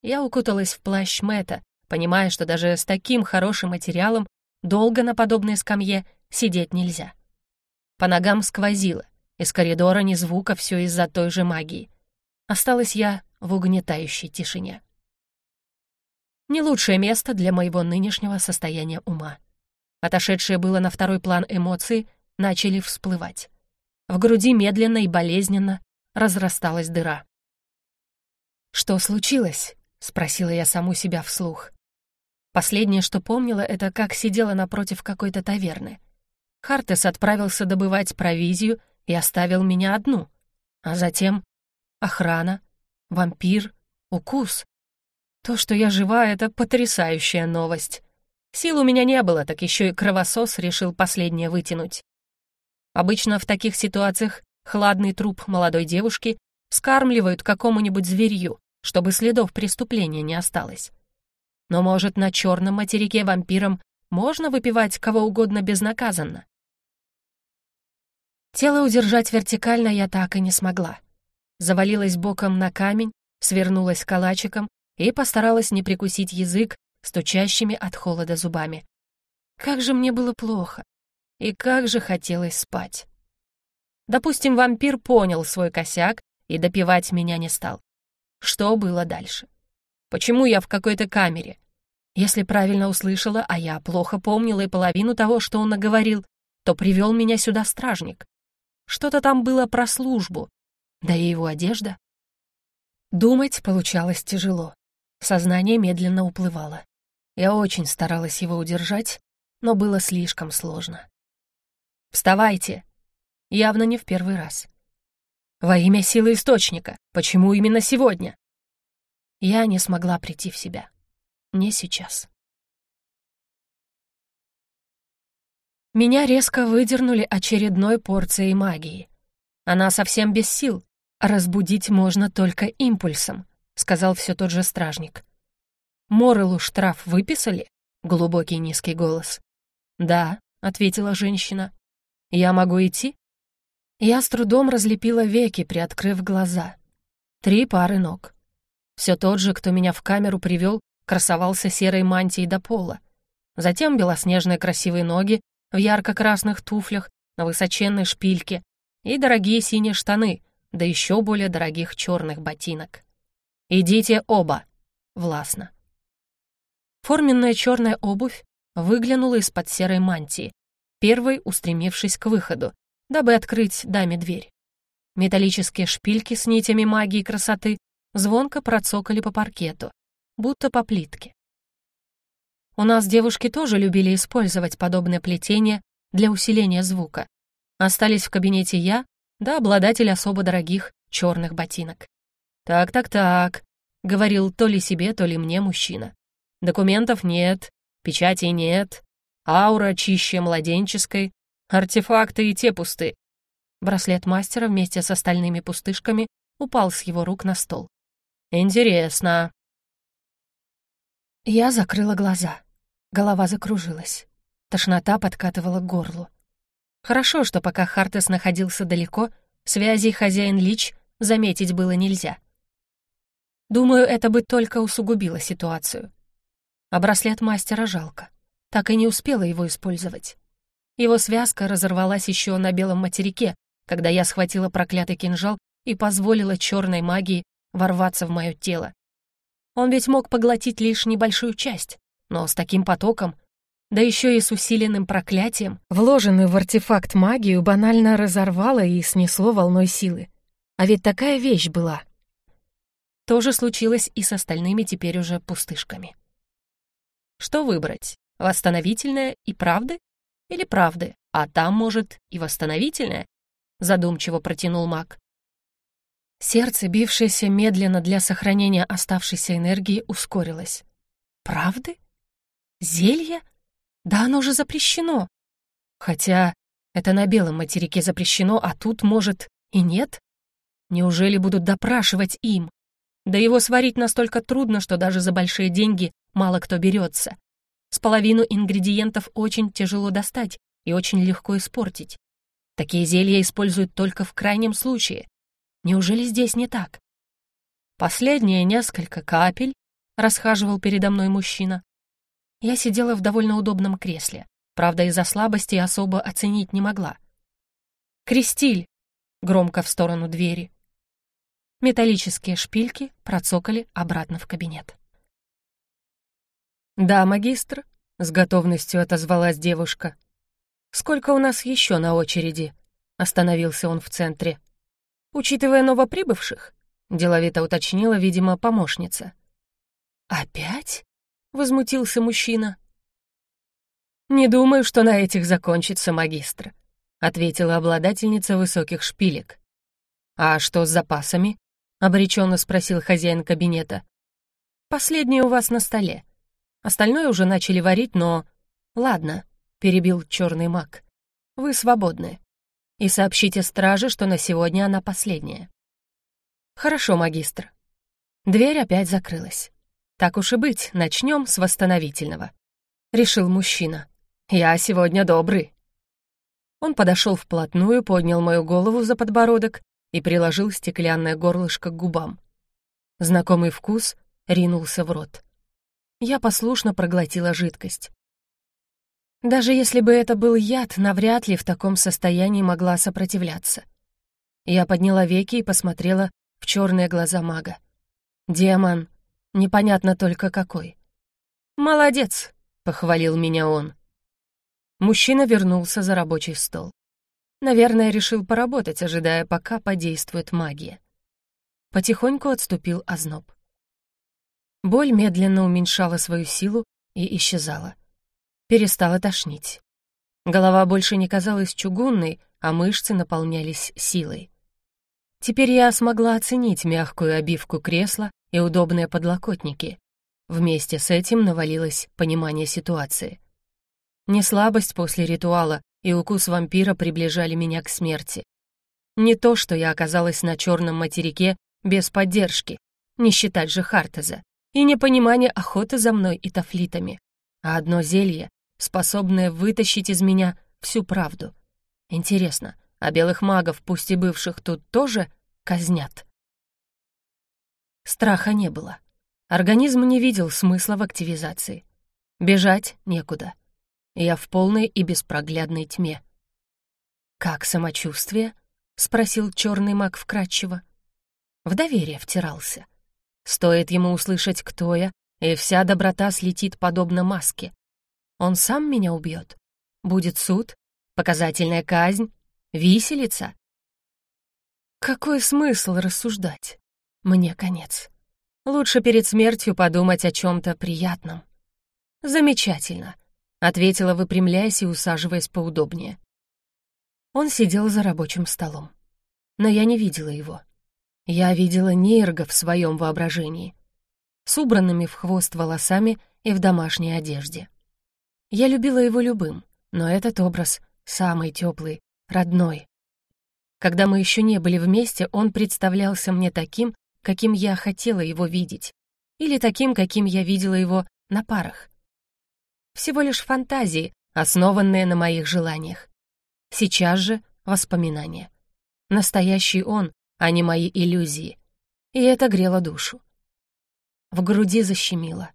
Speaker 1: Я укуталась в плащ Мэта, понимая, что даже с таким хорошим материалом долго на подобной скамье сидеть нельзя. По ногам сквозило, из коридора ни звука, все из-за той же магии. Осталась я в угнетающей тишине. Не лучшее место для моего нынешнего состояния ума. Отошедшие было на второй план эмоции начали всплывать. В груди медленно и болезненно разрасталась дыра. «Что случилось?» — спросила я саму себя вслух. Последнее, что помнила, это как сидела напротив какой-то таверны. Хартес отправился добывать провизию и оставил меня одну. А затем охрана, вампир, укус. То, что я жива, — это потрясающая новость. Сил у меня не было, так еще и кровосос решил последнее вытянуть. Обычно в таких ситуациях хладный труп молодой девушки скармливают какому-нибудь зверью, чтобы следов преступления не осталось. Но, может, на черном материке вампирам можно выпивать кого угодно безнаказанно? Тело удержать вертикально я так и не смогла. Завалилась боком на камень, свернулась калачиком и постаралась не прикусить язык стучащими от холода зубами. Как же мне было плохо, и как же хотелось спать. Допустим, вампир понял свой косяк и допивать меня не стал. Что было дальше? Почему я в какой-то камере? Если правильно услышала, а я плохо помнила и половину того, что он наговорил, то привел меня сюда стражник. Что-то там было про службу, да и его одежда. Думать получалось тяжело. Сознание медленно уплывало. Я очень старалась его удержать, но было слишком сложно. «Вставайте!» Явно не в первый раз. «Во имя силы Источника! Почему именно сегодня?» Я не смогла прийти в себя. Не сейчас. Меня резко выдернули очередной порцией магии. Она совсем без сил. Разбудить можно только импульсом, сказал все тот же стражник. Морелу штраф выписали? Глубокий низкий голос. Да, ответила женщина. Я могу идти? Я с трудом разлепила веки, приоткрыв глаза. Три пары ног. Все тот же, кто меня в камеру привел, красовался серой мантией до пола. Затем белоснежные красивые ноги в ярко-красных туфлях на высоченной шпильке и дорогие синие штаны, да еще более дорогих черных ботинок. «Идите оба!» — властно. Форменная черная обувь выглянула из-под серой мантии, первой устремившись к выходу, дабы открыть даме дверь. Металлические шпильки с нитями магии красоты звонко процокали по паркету, будто по плитке. У нас девушки тоже любили использовать подобное плетение для усиления звука. Остались в кабинете я, да обладатель особо дорогих черных ботинок. «Так-так-так», — говорил то ли себе, то ли мне мужчина. «Документов нет, печати нет, аура чище младенческой, Артефакты и те пусты. Браслет мастера вместе с остальными пустышками упал с его рук на стол. Интересно. Я закрыла глаза. Голова закружилась. Тошнота подкатывала к горлу. Хорошо, что пока Хартес находился далеко, связи хозяин Лич заметить было нельзя. Думаю, это бы только усугубило ситуацию. А браслет мастера жалко. Так и не успела его использовать. Его связка разорвалась еще на белом материке, когда я схватила проклятый кинжал и позволила черной магии ворваться в мое тело. Он ведь мог поглотить лишь небольшую часть, но с таким потоком, да еще и с усиленным проклятием, вложенную в артефакт магию банально разорвало и снесло волной силы. А ведь такая вещь была. То же случилось и с остальными теперь уже пустышками. Что выбрать? Восстановительное и правды или правды, а там, может, и восстановительное?» Задумчиво протянул маг. Сердце, бившееся медленно для сохранения оставшейся энергии, ускорилось. «Правды? Зелье? Да оно же запрещено!» Хотя это на белом материке запрещено, а тут, может, и нет? Неужели будут допрашивать им? Да его сварить настолько трудно, что даже за большие деньги мало кто берется. С половину ингредиентов очень тяжело достать и очень легко испортить. Такие зелья используют только в крайнем случае. Неужели здесь не так? Последние несколько капель расхаживал передо мной мужчина. Я сидела в довольно удобном кресле. Правда, из-за слабости особо оценить не могла. «Крестиль!» — громко в сторону двери. Металлические шпильки процокали обратно в кабинет. «Да, магистр», — с готовностью отозвалась девушка. «Сколько у нас еще на очереди?» — остановился он в центре. «Учитывая новоприбывших?» — деловито уточнила, видимо, помощница. «Опять?» — возмутился мужчина. «Не думаю, что на этих закончится магистр», — ответила обладательница высоких шпилек. «А что с запасами?» — обреченно спросил хозяин кабинета. «Последние у вас на столе», Остальное уже начали варить, но... Ладно, перебил черный маг. Вы свободны. И сообщите страже, что на сегодня она последняя. Хорошо, магистр. Дверь опять закрылась. Так уж и быть, начнем с восстановительного. Решил мужчина. Я сегодня добрый. Он подошел вплотную, поднял мою голову за подбородок и приложил стеклянное горлышко к губам. Знакомый вкус ринулся в рот. Я послушно проглотила жидкость. Даже если бы это был яд, навряд ли в таком состоянии могла сопротивляться. Я подняла веки и посмотрела в черные глаза мага. Демон, непонятно только какой. «Молодец», — похвалил меня он. Мужчина вернулся за рабочий стол. Наверное, решил поработать, ожидая, пока подействует магия. Потихоньку отступил озноб. Боль медленно уменьшала свою силу и исчезала. Перестала тошнить. Голова больше не казалась чугунной, а мышцы наполнялись силой. Теперь я смогла оценить мягкую обивку кресла и удобные подлокотники. Вместе с этим навалилось понимание ситуации. Не слабость после ритуала и укус вампира приближали меня к смерти. Не то, что я оказалась на черном материке без поддержки, не считать же Хартеза, и непонимание охоты за мной и тафлитами, а одно зелье, способное вытащить из меня всю правду. Интересно, а белых магов, пусть и бывших, тут тоже казнят? Страха не было. Организм не видел смысла в активизации. Бежать некуда. Я в полной и беспроглядной тьме. «Как самочувствие?» — спросил черный маг вкратчиво. В доверие втирался. Стоит ему услышать, кто я, и вся доброта слетит подобно маске. Он сам меня убьет. Будет суд, показательная казнь, виселица. Какой смысл рассуждать? Мне конец. Лучше перед смертью подумать о чем-то приятном. Замечательно, ответила, выпрямляясь и усаживаясь поудобнее. Он сидел за рабочим столом. Но я не видела его. Я видела Нейрга в своем воображении, с убранными в хвост волосами и в домашней одежде. Я любила его любым, но этот образ самый теплый, родной. Когда мы еще не были вместе, он представлялся мне таким, каким я хотела его видеть, или таким, каким я видела его на парах. Всего лишь фантазии, основанные на моих желаниях. Сейчас же воспоминания. Настоящий он, а не мои иллюзии. И это грело душу. В груди защемило.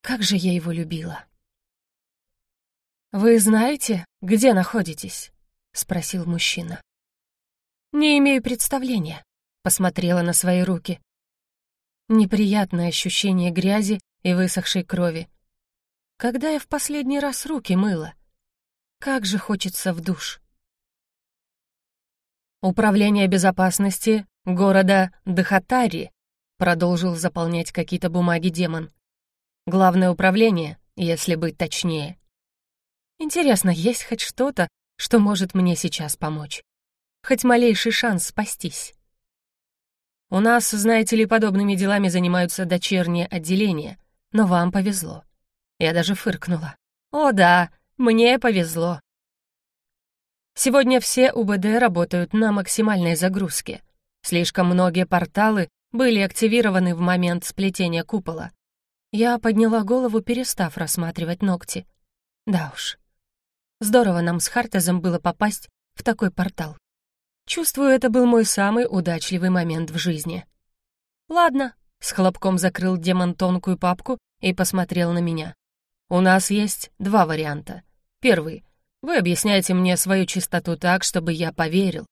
Speaker 1: Как же я его любила. «Вы знаете, где находитесь?» — спросил мужчина. «Не имею представления», — посмотрела на свои руки. Неприятное ощущение грязи и высохшей крови. Когда я в последний раз руки мыла? Как же хочется в душ. Управление безопасности города Дахатари продолжил заполнять какие-то бумаги демон. Главное управление, если быть точнее. Интересно, есть хоть что-то, что может мне сейчас помочь? Хоть малейший шанс спастись. У нас, знаете ли, подобными делами занимаются дочерние отделения, но вам повезло. Я даже фыркнула. О да, мне повезло. Сегодня все УБД работают на максимальной загрузке. Слишком многие порталы были активированы в момент сплетения купола. Я подняла голову, перестав рассматривать ногти. Да уж. Здорово нам с Хартезом было попасть в такой портал. Чувствую, это был мой самый удачливый момент в жизни. «Ладно», — с хлопком закрыл демон тонкую папку и посмотрел на меня. «У нас есть два варианта. Первый. Вы объясняете мне свою чистоту так, чтобы я поверил.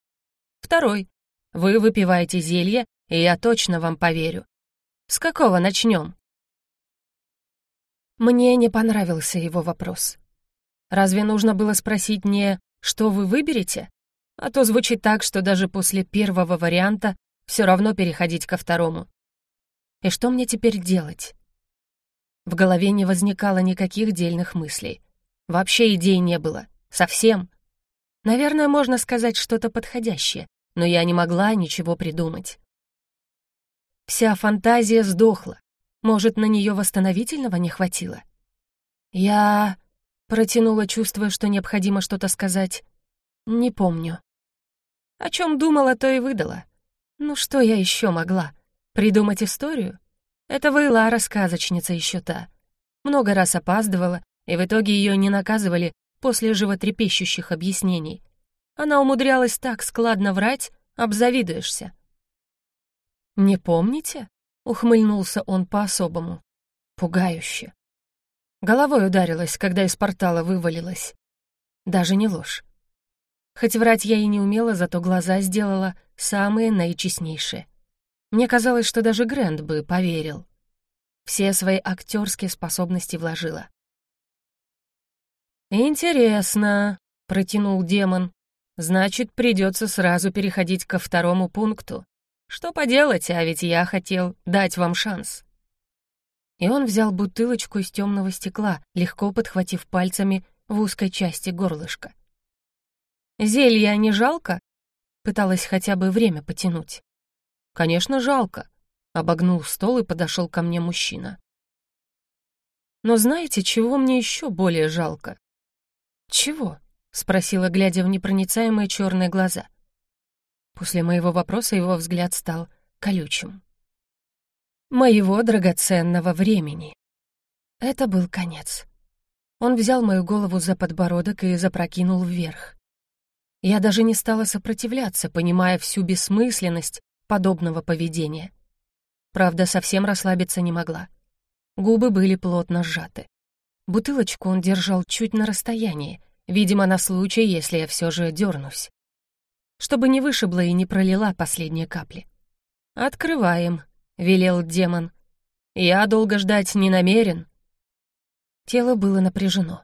Speaker 1: Второй. Вы выпиваете зелье, и я точно вам поверю. С какого начнем? Мне не понравился его вопрос. Разве нужно было спросить не «что вы выберете?» А то звучит так, что даже после первого варианта все равно переходить ко второму. И что мне теперь делать? В голове не возникало никаких дельных мыслей. Вообще идей не было. Совсем. Наверное, можно сказать что-то подходящее, но я не могла ничего придумать. Вся фантазия сдохла. Может, на нее восстановительного не хватило? Я протянула, чувствуя, что необходимо что-то сказать. Не помню. О чем думала, то и выдала. Ну что я еще могла? Придумать историю? Это Вейла сказочница еще та. Много раз опаздывала, и в итоге ее не наказывали после животрепещущих объяснений. Она умудрялась так складно врать, обзавидуешься. «Не помните?» — ухмыльнулся он по-особому. «Пугающе». Головой ударилась, когда из портала вывалилась. Даже не ложь. Хоть врать я и не умела, зато глаза сделала самые наичестнейшие. Мне казалось, что даже Грэнд бы поверил. Все свои актерские способности вложила. «Интересно», — протянул демон. «Значит, придется сразу переходить ко второму пункту. Что поделать, а ведь я хотел дать вам шанс». И он взял бутылочку из темного стекла, легко подхватив пальцами в узкой части горлышка. «Зелья не жалко?» Пыталась хотя бы время потянуть. «Конечно, жалко», — обогнул стол и подошел ко мне мужчина. «Но знаете, чего мне еще более жалко? Чего?» — спросила, глядя в непроницаемые черные глаза. После моего вопроса его взгляд стал колючим. «Моего драгоценного времени». Это был конец. Он взял мою голову за подбородок и запрокинул вверх. Я даже не стала сопротивляться, понимая всю бессмысленность подобного поведения. Правда, совсем расслабиться не могла. Губы были плотно сжаты. Бутылочку он держал чуть на расстоянии, видимо, на случай, если я все же дернусь. Чтобы не вышибла и не пролила последние капли. «Открываем», — велел демон. «Я долго ждать не намерен». Тело было напряжено.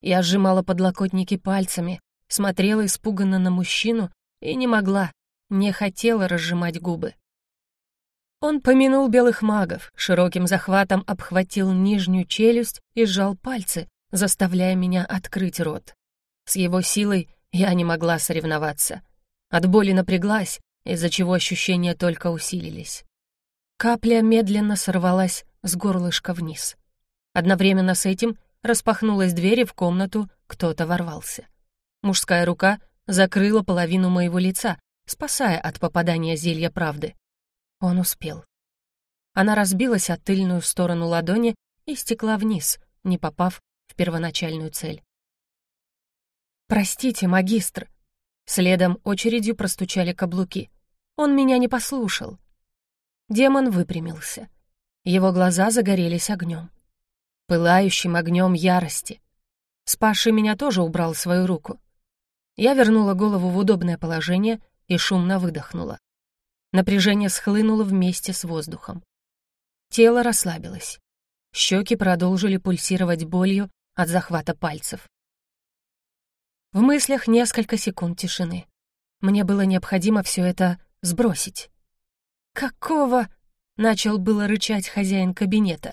Speaker 1: Я сжимала подлокотники пальцами, смотрела испуганно на мужчину и не могла, не хотела разжимать губы. Он помянул белых магов, широким захватом обхватил нижнюю челюсть и сжал пальцы, заставляя меня открыть рот. С его силой я не могла соревноваться. От боли напряглась, из-за чего ощущения только усилились. Капля медленно сорвалась с горлышка вниз. Одновременно с этим распахнулась дверь, и в комнату кто-то ворвался. Мужская рука закрыла половину моего лица, спасая от попадания зелья правды. Он успел. Она разбилась о тыльную сторону ладони и стекла вниз, не попав в первоначальную цель. «Простите, магистр!» Следом очередью простучали каблуки. Он меня не послушал. Демон выпрямился. Его глаза загорелись огнем. Пылающим огнем ярости. Спасший меня тоже убрал свою руку. Я вернула голову в удобное положение и шумно выдохнула. Напряжение схлынуло вместе с воздухом. Тело расслабилось. Щеки продолжили пульсировать болью от захвата пальцев. В мыслях несколько секунд тишины. Мне было необходимо все это сбросить. «Какого?» — начал было рычать хозяин кабинета.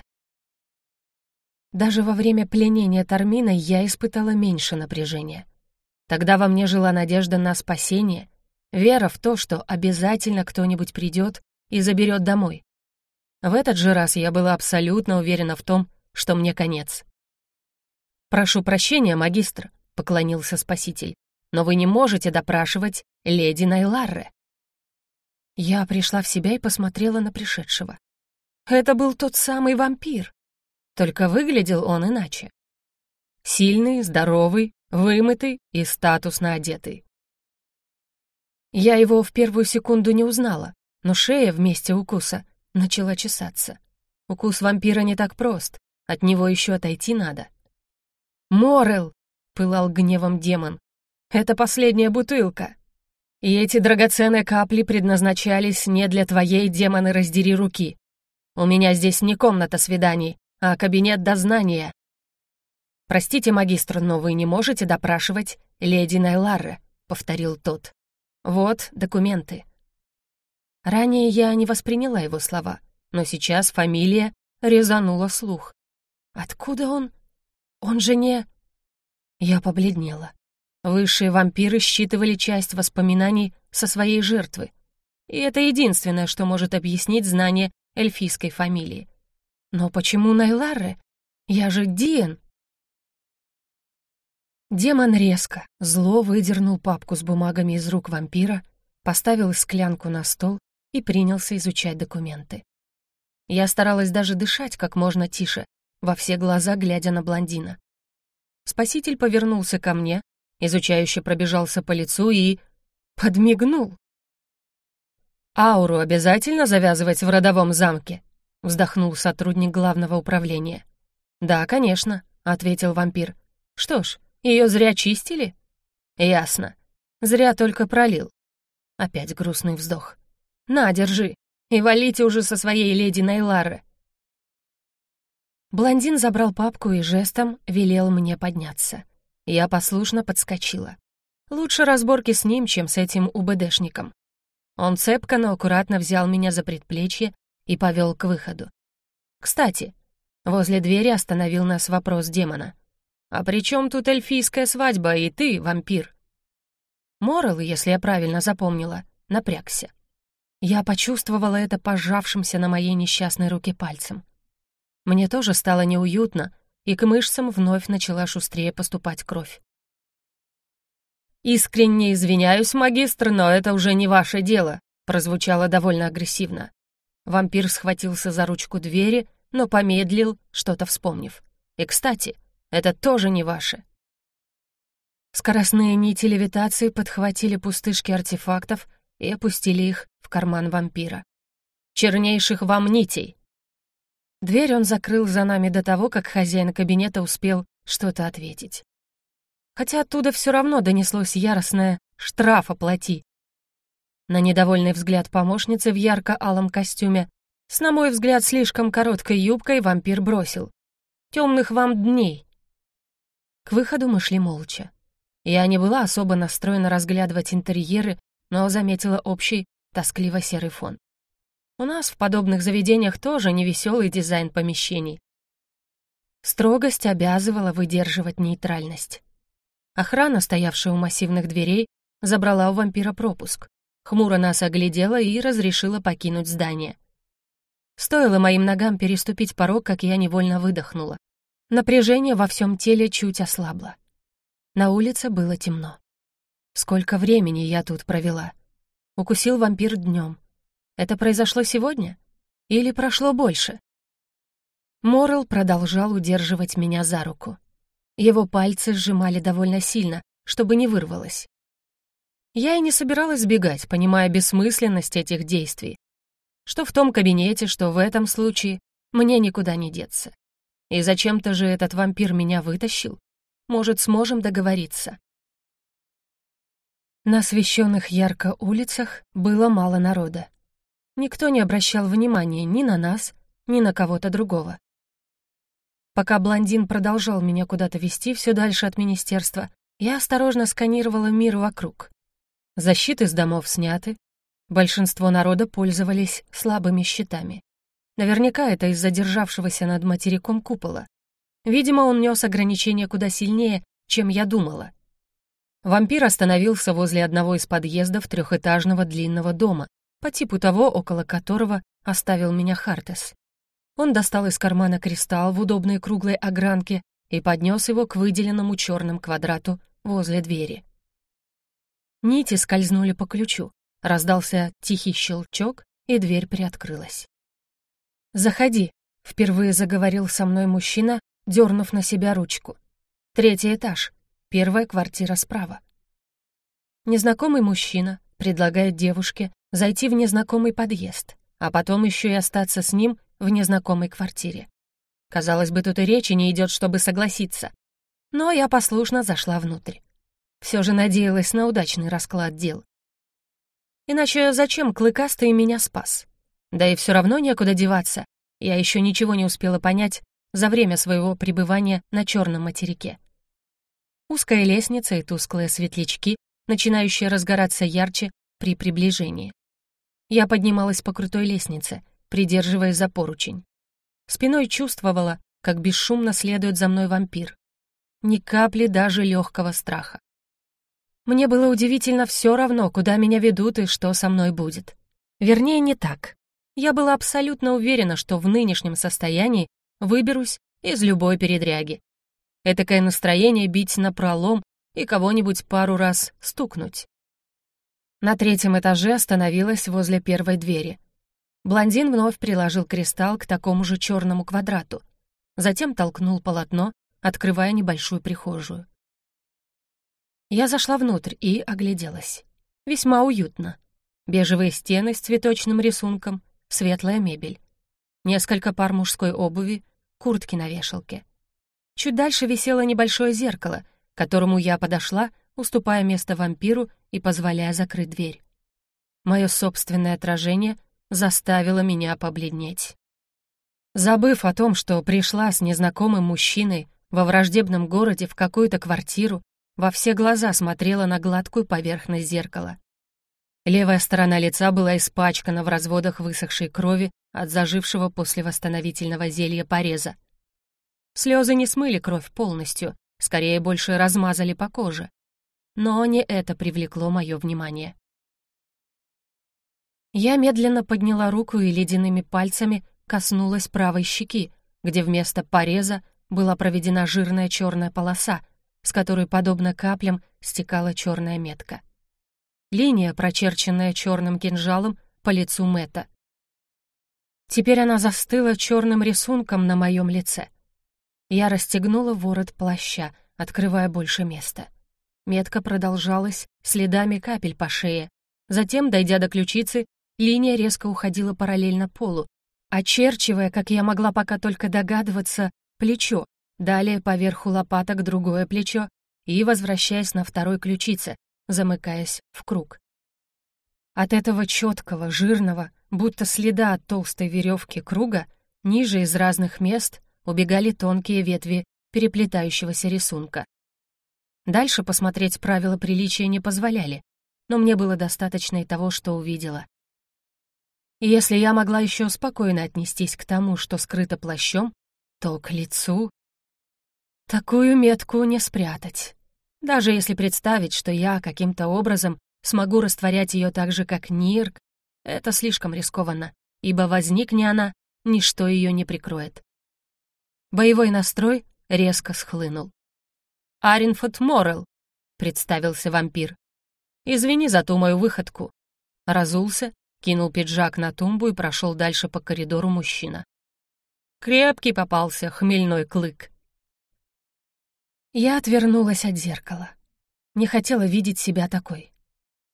Speaker 1: Даже во время пленения Тармина я испытала меньше напряжения. Тогда во мне жила надежда на спасение, Вера в то, что обязательно кто-нибудь придет и заберет домой. В этот же раз я была абсолютно уверена в том, что мне конец. «Прошу прощения, магистр», — поклонился спаситель, «но вы не можете допрашивать леди Найларре». Я пришла в себя и посмотрела на пришедшего. Это был тот самый вампир, только выглядел он иначе. Сильный, здоровый, вымытый и статусно одетый. Я его в первую секунду не узнала, но шея вместе укуса начала чесаться. Укус вампира не так прост, от него еще отойти надо. «Морел!» — пылал гневом демон. «Это последняя бутылка. И эти драгоценные капли предназначались не для твоей, демоны, раздери руки. У меня здесь не комната свиданий, а кабинет дознания. Простите, магистр, но вы не можете допрашивать леди Найларре», — повторил тот. Вот документы. Ранее я не восприняла его слова, но сейчас фамилия резанула слух. Откуда он? Он же не... Я побледнела. Высшие вампиры считывали часть воспоминаний со своей жертвы. И это единственное, что может объяснить знание эльфийской фамилии. Но почему Найларре? Я же Диен. Демон резко, зло выдернул папку с бумагами из рук вампира, поставил склянку на стол и принялся изучать документы. Я старалась даже дышать как можно тише, во все глаза глядя на блондина. Спаситель повернулся ко мне, изучающе пробежался по лицу и... подмигнул. «Ауру обязательно завязывать в родовом замке?» — вздохнул сотрудник главного управления. «Да, конечно», — ответил вампир. «Что ж, ее зря чистили? Ясно. Зря только пролил. Опять грустный вздох. На, держи. И валите уже со своей леди Найлары. Блондин забрал папку и жестом велел мне подняться. Я послушно подскочила. Лучше разборки с ним, чем с этим УБДшником. Он цепко, но аккуратно взял меня за предплечье и повел к выходу. Кстати, возле двери остановил нас вопрос демона. «А при чем тут эльфийская свадьба и ты, вампир?» Морал, если я правильно запомнила, напрягся. Я почувствовала это пожавшимся на моей несчастной руке пальцем. Мне тоже стало неуютно, и к мышцам вновь начала шустрее поступать кровь. «Искренне извиняюсь, магистр, но это уже не ваше дело», прозвучало довольно агрессивно. Вампир схватился за ручку двери, но помедлил, что-то вспомнив. «И, кстати, это тоже не ваше». Скоростные нити левитации подхватили пустышки артефактов и опустили их в карман вампира. «Чернейших вам нитей!» Дверь он закрыл за нами до того, как хозяин кабинета успел что-то ответить хотя оттуда все равно донеслось яростное «штраф оплати». На недовольный взгляд помощницы в ярко-алом костюме с, на мой взгляд, слишком короткой юбкой вампир бросил. «Темных вам дней!» К выходу мы шли молча. Я не была особо настроена разглядывать интерьеры, но заметила общий тоскливо-серый фон. У нас в подобных заведениях тоже невеселый дизайн помещений. Строгость обязывала выдерживать нейтральность. Охрана, стоявшая у массивных дверей, забрала у вампира пропуск. Хмуро нас оглядела и разрешила покинуть здание. Стоило моим ногам переступить порог, как я невольно выдохнула. Напряжение во всем теле чуть ослабло. На улице было темно. Сколько времени я тут провела? Укусил вампир днем. Это произошло сегодня? Или прошло больше? Морел продолжал удерживать меня за руку. Его пальцы сжимали довольно сильно, чтобы не вырвалось. Я и не собиралась сбегать, понимая бессмысленность этих действий. Что в том кабинете, что в этом случае, мне никуда не деться. И зачем-то же этот вампир меня вытащил? Может, сможем договориться? На освещенных ярко улицах было мало народа. Никто не обращал внимания ни на нас, ни на кого-то другого. Пока блондин продолжал меня куда-то вести все дальше от министерства, я осторожно сканировала мир вокруг. Защиты с домов сняты, большинство народа пользовались слабыми щитами. Наверняка это из задержавшегося над материком купола. Видимо, он нес ограничения куда сильнее, чем я думала. Вампир остановился возле одного из подъездов трехэтажного длинного дома, по типу того, около которого оставил меня Хартес. Он достал из кармана кристалл в удобной круглой огранке и поднес его к выделенному черным квадрату возле двери. Нити скользнули по ключу, раздался тихий щелчок, и дверь приоткрылась. «Заходи», — впервые заговорил со мной мужчина, дернув на себя ручку. «Третий этаж, первая квартира справа». Незнакомый мужчина предлагает девушке зайти в незнакомый подъезд, а потом еще и остаться с ним в незнакомой квартире. Казалось бы, тут и речи не идет, чтобы согласиться. Но я послушно зашла внутрь. Все же надеялась на удачный расклад дел. Иначе зачем Клыкастый меня спас? Да и все равно некуда деваться. Я еще ничего не успела понять за время своего пребывания на черном материке. Узкая лестница и тусклые светлячки, начинающие разгораться ярче при приближении. Я поднималась по крутой лестнице — придерживаясь за поручень. Спиной чувствовала, как бесшумно следует за мной вампир. Ни капли даже легкого страха. Мне было удивительно все равно, куда меня ведут и что со мной будет. Вернее, не так. Я была абсолютно уверена, что в нынешнем состоянии выберусь из любой передряги. Этакое настроение бить на пролом и кого-нибудь пару раз стукнуть. На третьем этаже остановилась возле первой двери. Блондин вновь приложил кристалл к такому же черному квадрату. Затем толкнул полотно, открывая небольшую прихожую. Я зашла внутрь и огляделась. Весьма уютно. Бежевые стены с цветочным рисунком, светлая мебель. Несколько пар мужской обуви, куртки на вешалке. Чуть дальше висело небольшое зеркало, к которому я подошла, уступая место вампиру и позволяя закрыть дверь. Мое собственное отражение заставило меня побледнеть. Забыв о том, что пришла с незнакомым мужчиной во враждебном городе в какую-то квартиру, во все глаза смотрела на гладкую поверхность зеркала. Левая сторона лица была испачкана в разводах высохшей крови от зажившего после восстановительного зелья пореза. Слезы не смыли кровь полностью, скорее больше размазали по коже. Но не это привлекло мое внимание. Я медленно подняла руку и ледяными пальцами коснулась правой щеки, где вместо пореза была проведена жирная черная полоса, с которой, подобно каплям, стекала черная метка. Линия, прочерченная черным кинжалом по лицу Мэтта. Теперь она застыла черным рисунком на моем лице. Я расстегнула ворот плаща, открывая больше места. Метка продолжалась следами капель по шее. Затем, дойдя до ключицы, линия резко уходила параллельно полу, очерчивая, как я могла пока только догадываться, плечо, далее поверху лопаток другое плечо и возвращаясь на второй ключице, замыкаясь в круг. От этого четкого, жирного, будто следа от толстой веревки круга, ниже из разных мест убегали тонкие ветви переплетающегося рисунка. Дальше посмотреть правила приличия не позволяли, но мне было достаточно и того, что увидела. если я могла еще спокойно отнестись к тому, что скрыто плащом, то к лицу... Такую метку не спрятать. Даже если представить, что я каким-то образом смогу растворять ее так же, как Нирк, это слишком рискованно, ибо возникне она, ничто ее не прикроет. Боевой настрой резко схлынул. «Аринфот Моррелл», — представился вампир. «Извини за ту мою выходку». Разулся, кинул пиджак на тумбу и прошел дальше по коридору мужчина. Крепкий попался хмельной клык. Я отвернулась от зеркала. Не хотела видеть себя такой.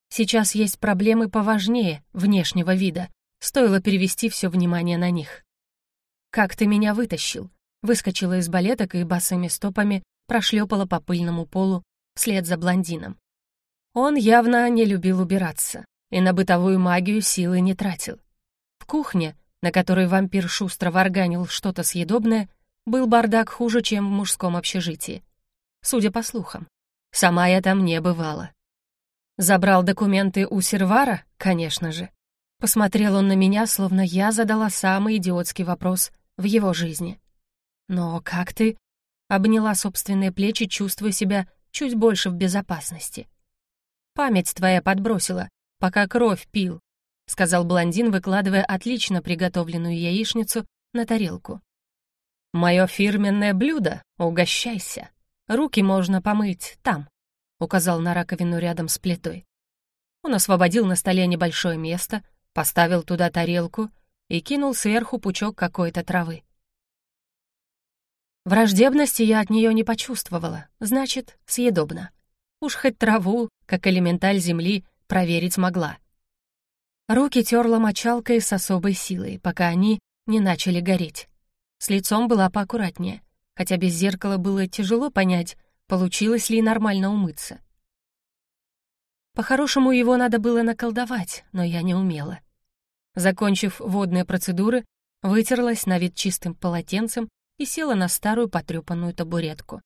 Speaker 1: Сейчас есть проблемы поважнее внешнего вида. Стоило перевести все внимание на них. «Как ты меня вытащил?» Выскочила из балеток и босыми стопами прошлепала по пыльному полу вслед за блондином. Он явно не любил убираться и на бытовую магию силы не тратил. В кухне, на которой вампир шустро варганил что-то съедобное, был бардак хуже, чем в мужском общежитии. Судя по слухам. Сама я там не бывала. Забрал документы у сервара, конечно же. Посмотрел он на меня, словно я задала самый идиотский вопрос в его жизни. «Но как ты?» Обняла собственные плечи, чувствуя себя чуть больше в безопасности. «Память твоя подбросила, пока кровь пил», — сказал блондин, выкладывая отлично приготовленную яичницу на тарелку. «Мое фирменное блюдо, угощайся. Руки можно помыть там», — указал на раковину рядом с плитой. Он освободил на столе небольшое место, поставил туда тарелку и кинул сверху пучок какой-то травы. Враждебности я от нее не почувствовала, значит, съедобно. Уж хоть траву, как элементаль земли, проверить могла. Руки терла мочалкой с особой силой, пока они не начали гореть. С лицом была поаккуратнее, хотя без зеркала было тяжело понять, получилось ли нормально умыться. По-хорошему его надо было наколдовать, но я не умела. Закончив водные процедуры, вытерлась на вид чистым полотенцем и села на старую потрёпанную табуретку.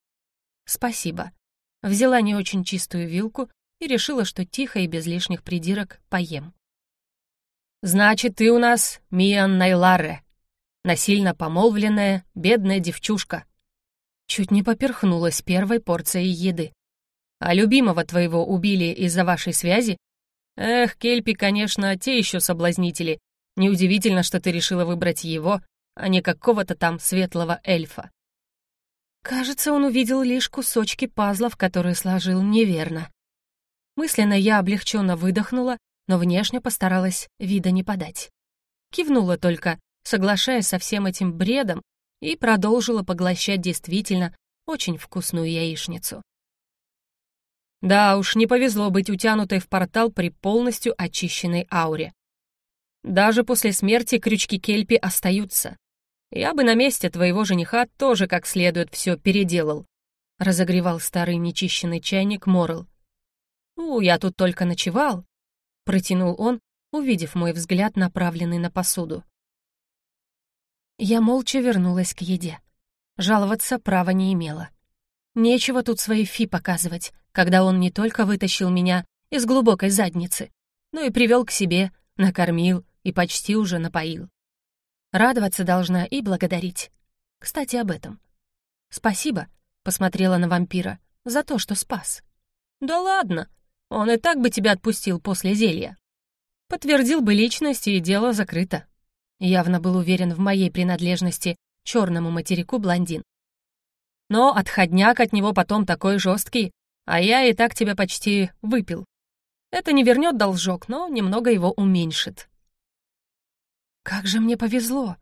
Speaker 1: «Спасибо». Взяла не очень чистую вилку и решила, что тихо и без лишних придирок поем. «Значит, ты у нас Миан Найларе, насильно помолвленная, бедная девчушка». Чуть не поперхнулась первой порцией еды. «А любимого твоего убили из-за вашей связи? Эх, Кельпи, конечно, те еще соблазнители. Неудивительно, что ты решила выбрать его, а не какого-то там светлого эльфа. Кажется, он увидел лишь кусочки пазлов, которые сложил неверно. Мысленно я облегченно выдохнула, но внешне постаралась вида не подать. Кивнула только, соглашаясь со всем этим бредом, и продолжила поглощать действительно очень вкусную яичницу. Да уж, не повезло быть утянутой в портал при полностью очищенной ауре. Даже после смерти крючки Кельпи остаются, я бы на месте твоего жениха тоже как следует все переделал», — разогревал старый нечищенный чайник Морл. «Ну, я тут только ночевал», — протянул он, увидев мой взгляд, направленный на посуду. Я молча вернулась к еде. Жаловаться права не имела. Нечего тут свои фи показывать, когда он не только вытащил меня из глубокой задницы, но и привел к себе, накормил и почти уже напоил. Радоваться должна и благодарить. Кстати, об этом. «Спасибо», — посмотрела на вампира, — «за то, что спас». «Да ладно, он и так бы тебя отпустил после зелья». Подтвердил бы личность, и дело закрыто. Явно был уверен в моей принадлежности черному материку блондин. Но отходняк от него потом такой жесткий, а я и так тебя почти выпил. Это не вернет должок, но немного его уменьшит. Как же мне повезло!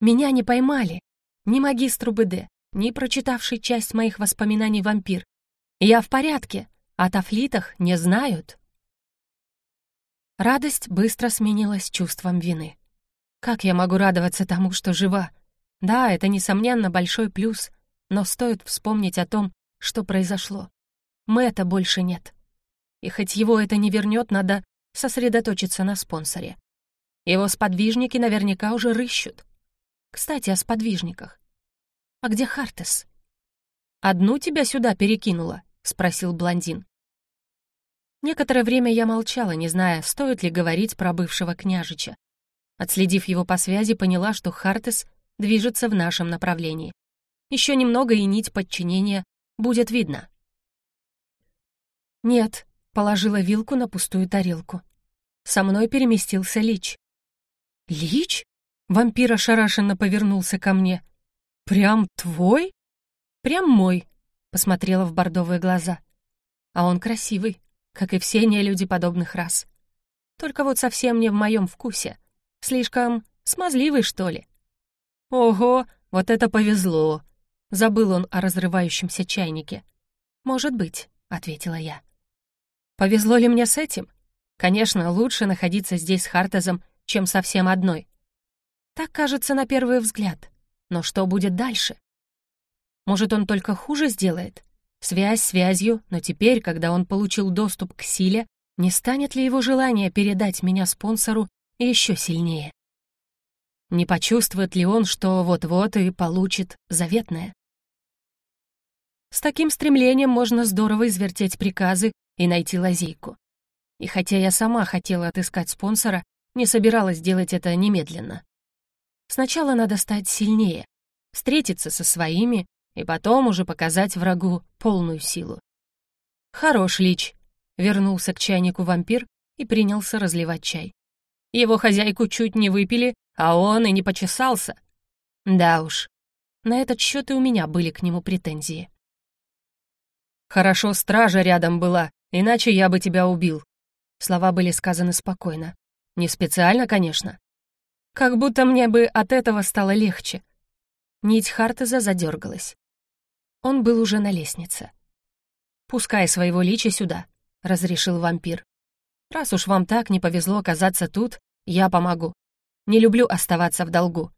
Speaker 1: Меня не поймали. Ни магистру БД, ни прочитавший часть моих воспоминаний вампир. Я в порядке, а тафлитах не знают. Радость быстро сменилась чувством вины. Как я могу радоваться тому, что жива? Да, это, несомненно, большой плюс, но стоит вспомнить о том, что произошло. Мэтта больше нет. И хоть его это не вернет, надо сосредоточиться на спонсоре. Его сподвижники наверняка уже рыщут. Кстати, о сподвижниках. А где Хартес? «Одну тебя сюда перекинула?» — спросил блондин. Некоторое время я молчала, не зная, стоит ли говорить про бывшего княжича. Отследив его по связи, поняла, что Хартес движется в нашем направлении. Еще немного, и нить подчинения будет видно. «Нет», — положила вилку на пустую тарелку. Со мной переместился Лич. «Лич?» — вампир ошарашенно повернулся ко мне. «Прям твой?» «Прям мой», — посмотрела в бордовые глаза. «А он красивый, как и все нелюди подобных рас. Только вот совсем не в моем вкусе. Слишком смазливый, что ли?» «Ого, вот это повезло!» Забыл он о разрывающемся чайнике. «Может быть», — ответила я. «Повезло ли мне с этим? Конечно, лучше находиться здесь с Хартезом, чем совсем одной. Так кажется на первый взгляд. Но что будет дальше? Может, он только хуже сделает? Связь связью, но теперь, когда он получил доступ к силе, не станет ли его желание передать меня спонсору еще сильнее? Не почувствует ли он, что вот-вот и получит заветное? С таким стремлением можно здорово извертеть приказы и найти лазейку. И хотя я сама хотела отыскать спонсора, не собиралась делать это немедленно. Сначала надо стать сильнее, встретиться со своими и потом уже показать врагу полную силу. «Хорош, Лич», — вернулся к чайнику вампир и принялся разливать чай. Его хозяйку чуть не выпили, а он и не почесался. Да уж, на этот счет и у меня были к нему претензии. «Хорошо, стража рядом была, иначе я бы тебя убил». Слова были сказаны спокойно. Не специально, конечно. Как будто мне бы от этого стало легче. Нить Хартеза задергалась. Он был уже на лестнице. «Пускай своего лича сюда», — разрешил вампир. «Раз уж вам так не повезло оказаться тут, я помогу. Не люблю оставаться в долгу».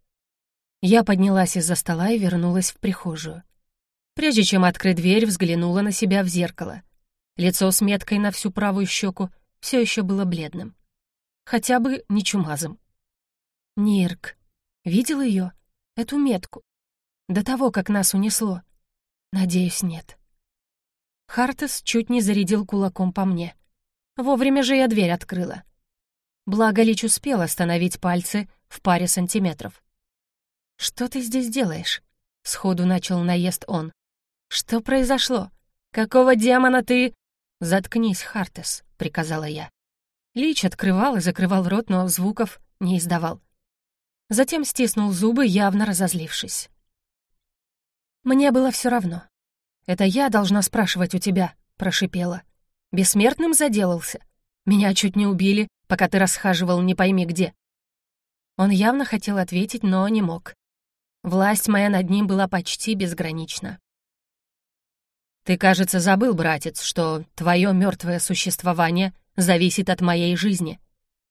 Speaker 1: Я поднялась из-за стола и вернулась в прихожую. Прежде чем открыть дверь, взглянула на себя в зеркало. Лицо с меткой на всю правую щеку все еще было бледным. Хотя бы не чумазом. Нирк. Видел ее? Эту метку. До того, как нас унесло. Надеюсь, нет. Хартес чуть не зарядил кулаком по мне. Вовремя же я дверь открыла. Благо Лич успел остановить пальцы в паре сантиметров. «Что ты здесь делаешь?» — сходу начал наезд он. «Что произошло? Какого демона ты...» «Заткнись, Хартес», — приказала я. Лич открывал и закрывал рот, но звуков не издавал. Затем стиснул зубы, явно разозлившись. «Мне было все равно. Это я должна спрашивать у тебя», — прошипела. «Бессмертным заделался. Меня чуть не убили, пока ты расхаживал не пойми где». Он явно хотел ответить, но не мог. Власть моя над ним была почти безгранична. «Ты, кажется, забыл, братец, что твое мертвое существование зависит от моей жизни»,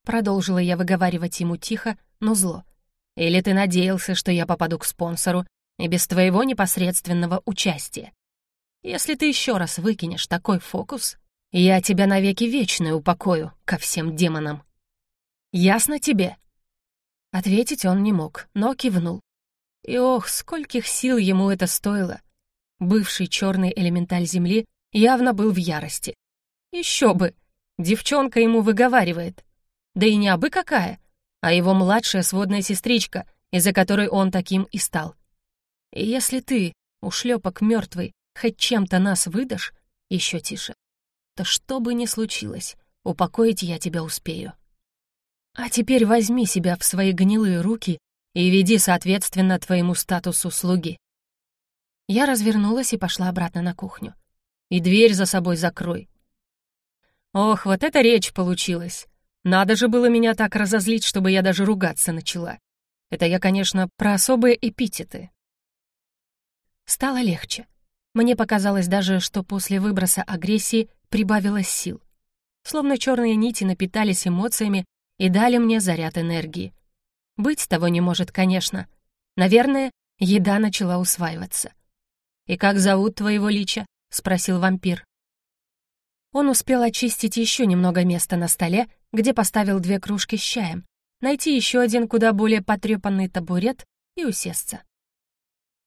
Speaker 1: продолжила я выговаривать ему тихо, но зло. «Или ты надеялся, что я попаду к спонсору и без твоего непосредственного участия? Если ты еще раз выкинешь такой фокус, я тебя навеки вечные упокою ко всем демонам. Ясно тебе?» Ответить он не мог, но кивнул. И ох, скольких сил ему это стоило. Бывший черный элементаль Земли явно был в ярости. Еще бы! Девчонка ему выговаривает. Да и не абы какая, а его младшая сводная сестричка, из-за которой он таким и стал. И если ты, ушлепок мертвый, хоть чем-то нас выдашь, еще тише, то что бы ни случилось, упокоить я тебя успею. А теперь возьми себя в свои гнилые руки и веди соответственно твоему статусу слуги. Я развернулась и пошла обратно на кухню. «И дверь за собой закрой». Ох, вот эта речь получилась. Надо же было меня так разозлить, чтобы я даже ругаться начала. Это я, конечно, про особые эпитеты. Стало легче. Мне показалось даже, что после выброса агрессии прибавилось сил. Словно черные нити напитались эмоциями и дали мне заряд энергии. Быть того не может, конечно. Наверное, еда начала усваиваться. «И как зовут твоего лича?» — спросил вампир. Он успел очистить еще немного места на столе, где поставил две кружки с чаем, найти еще один куда более потрепанный табурет и усесться.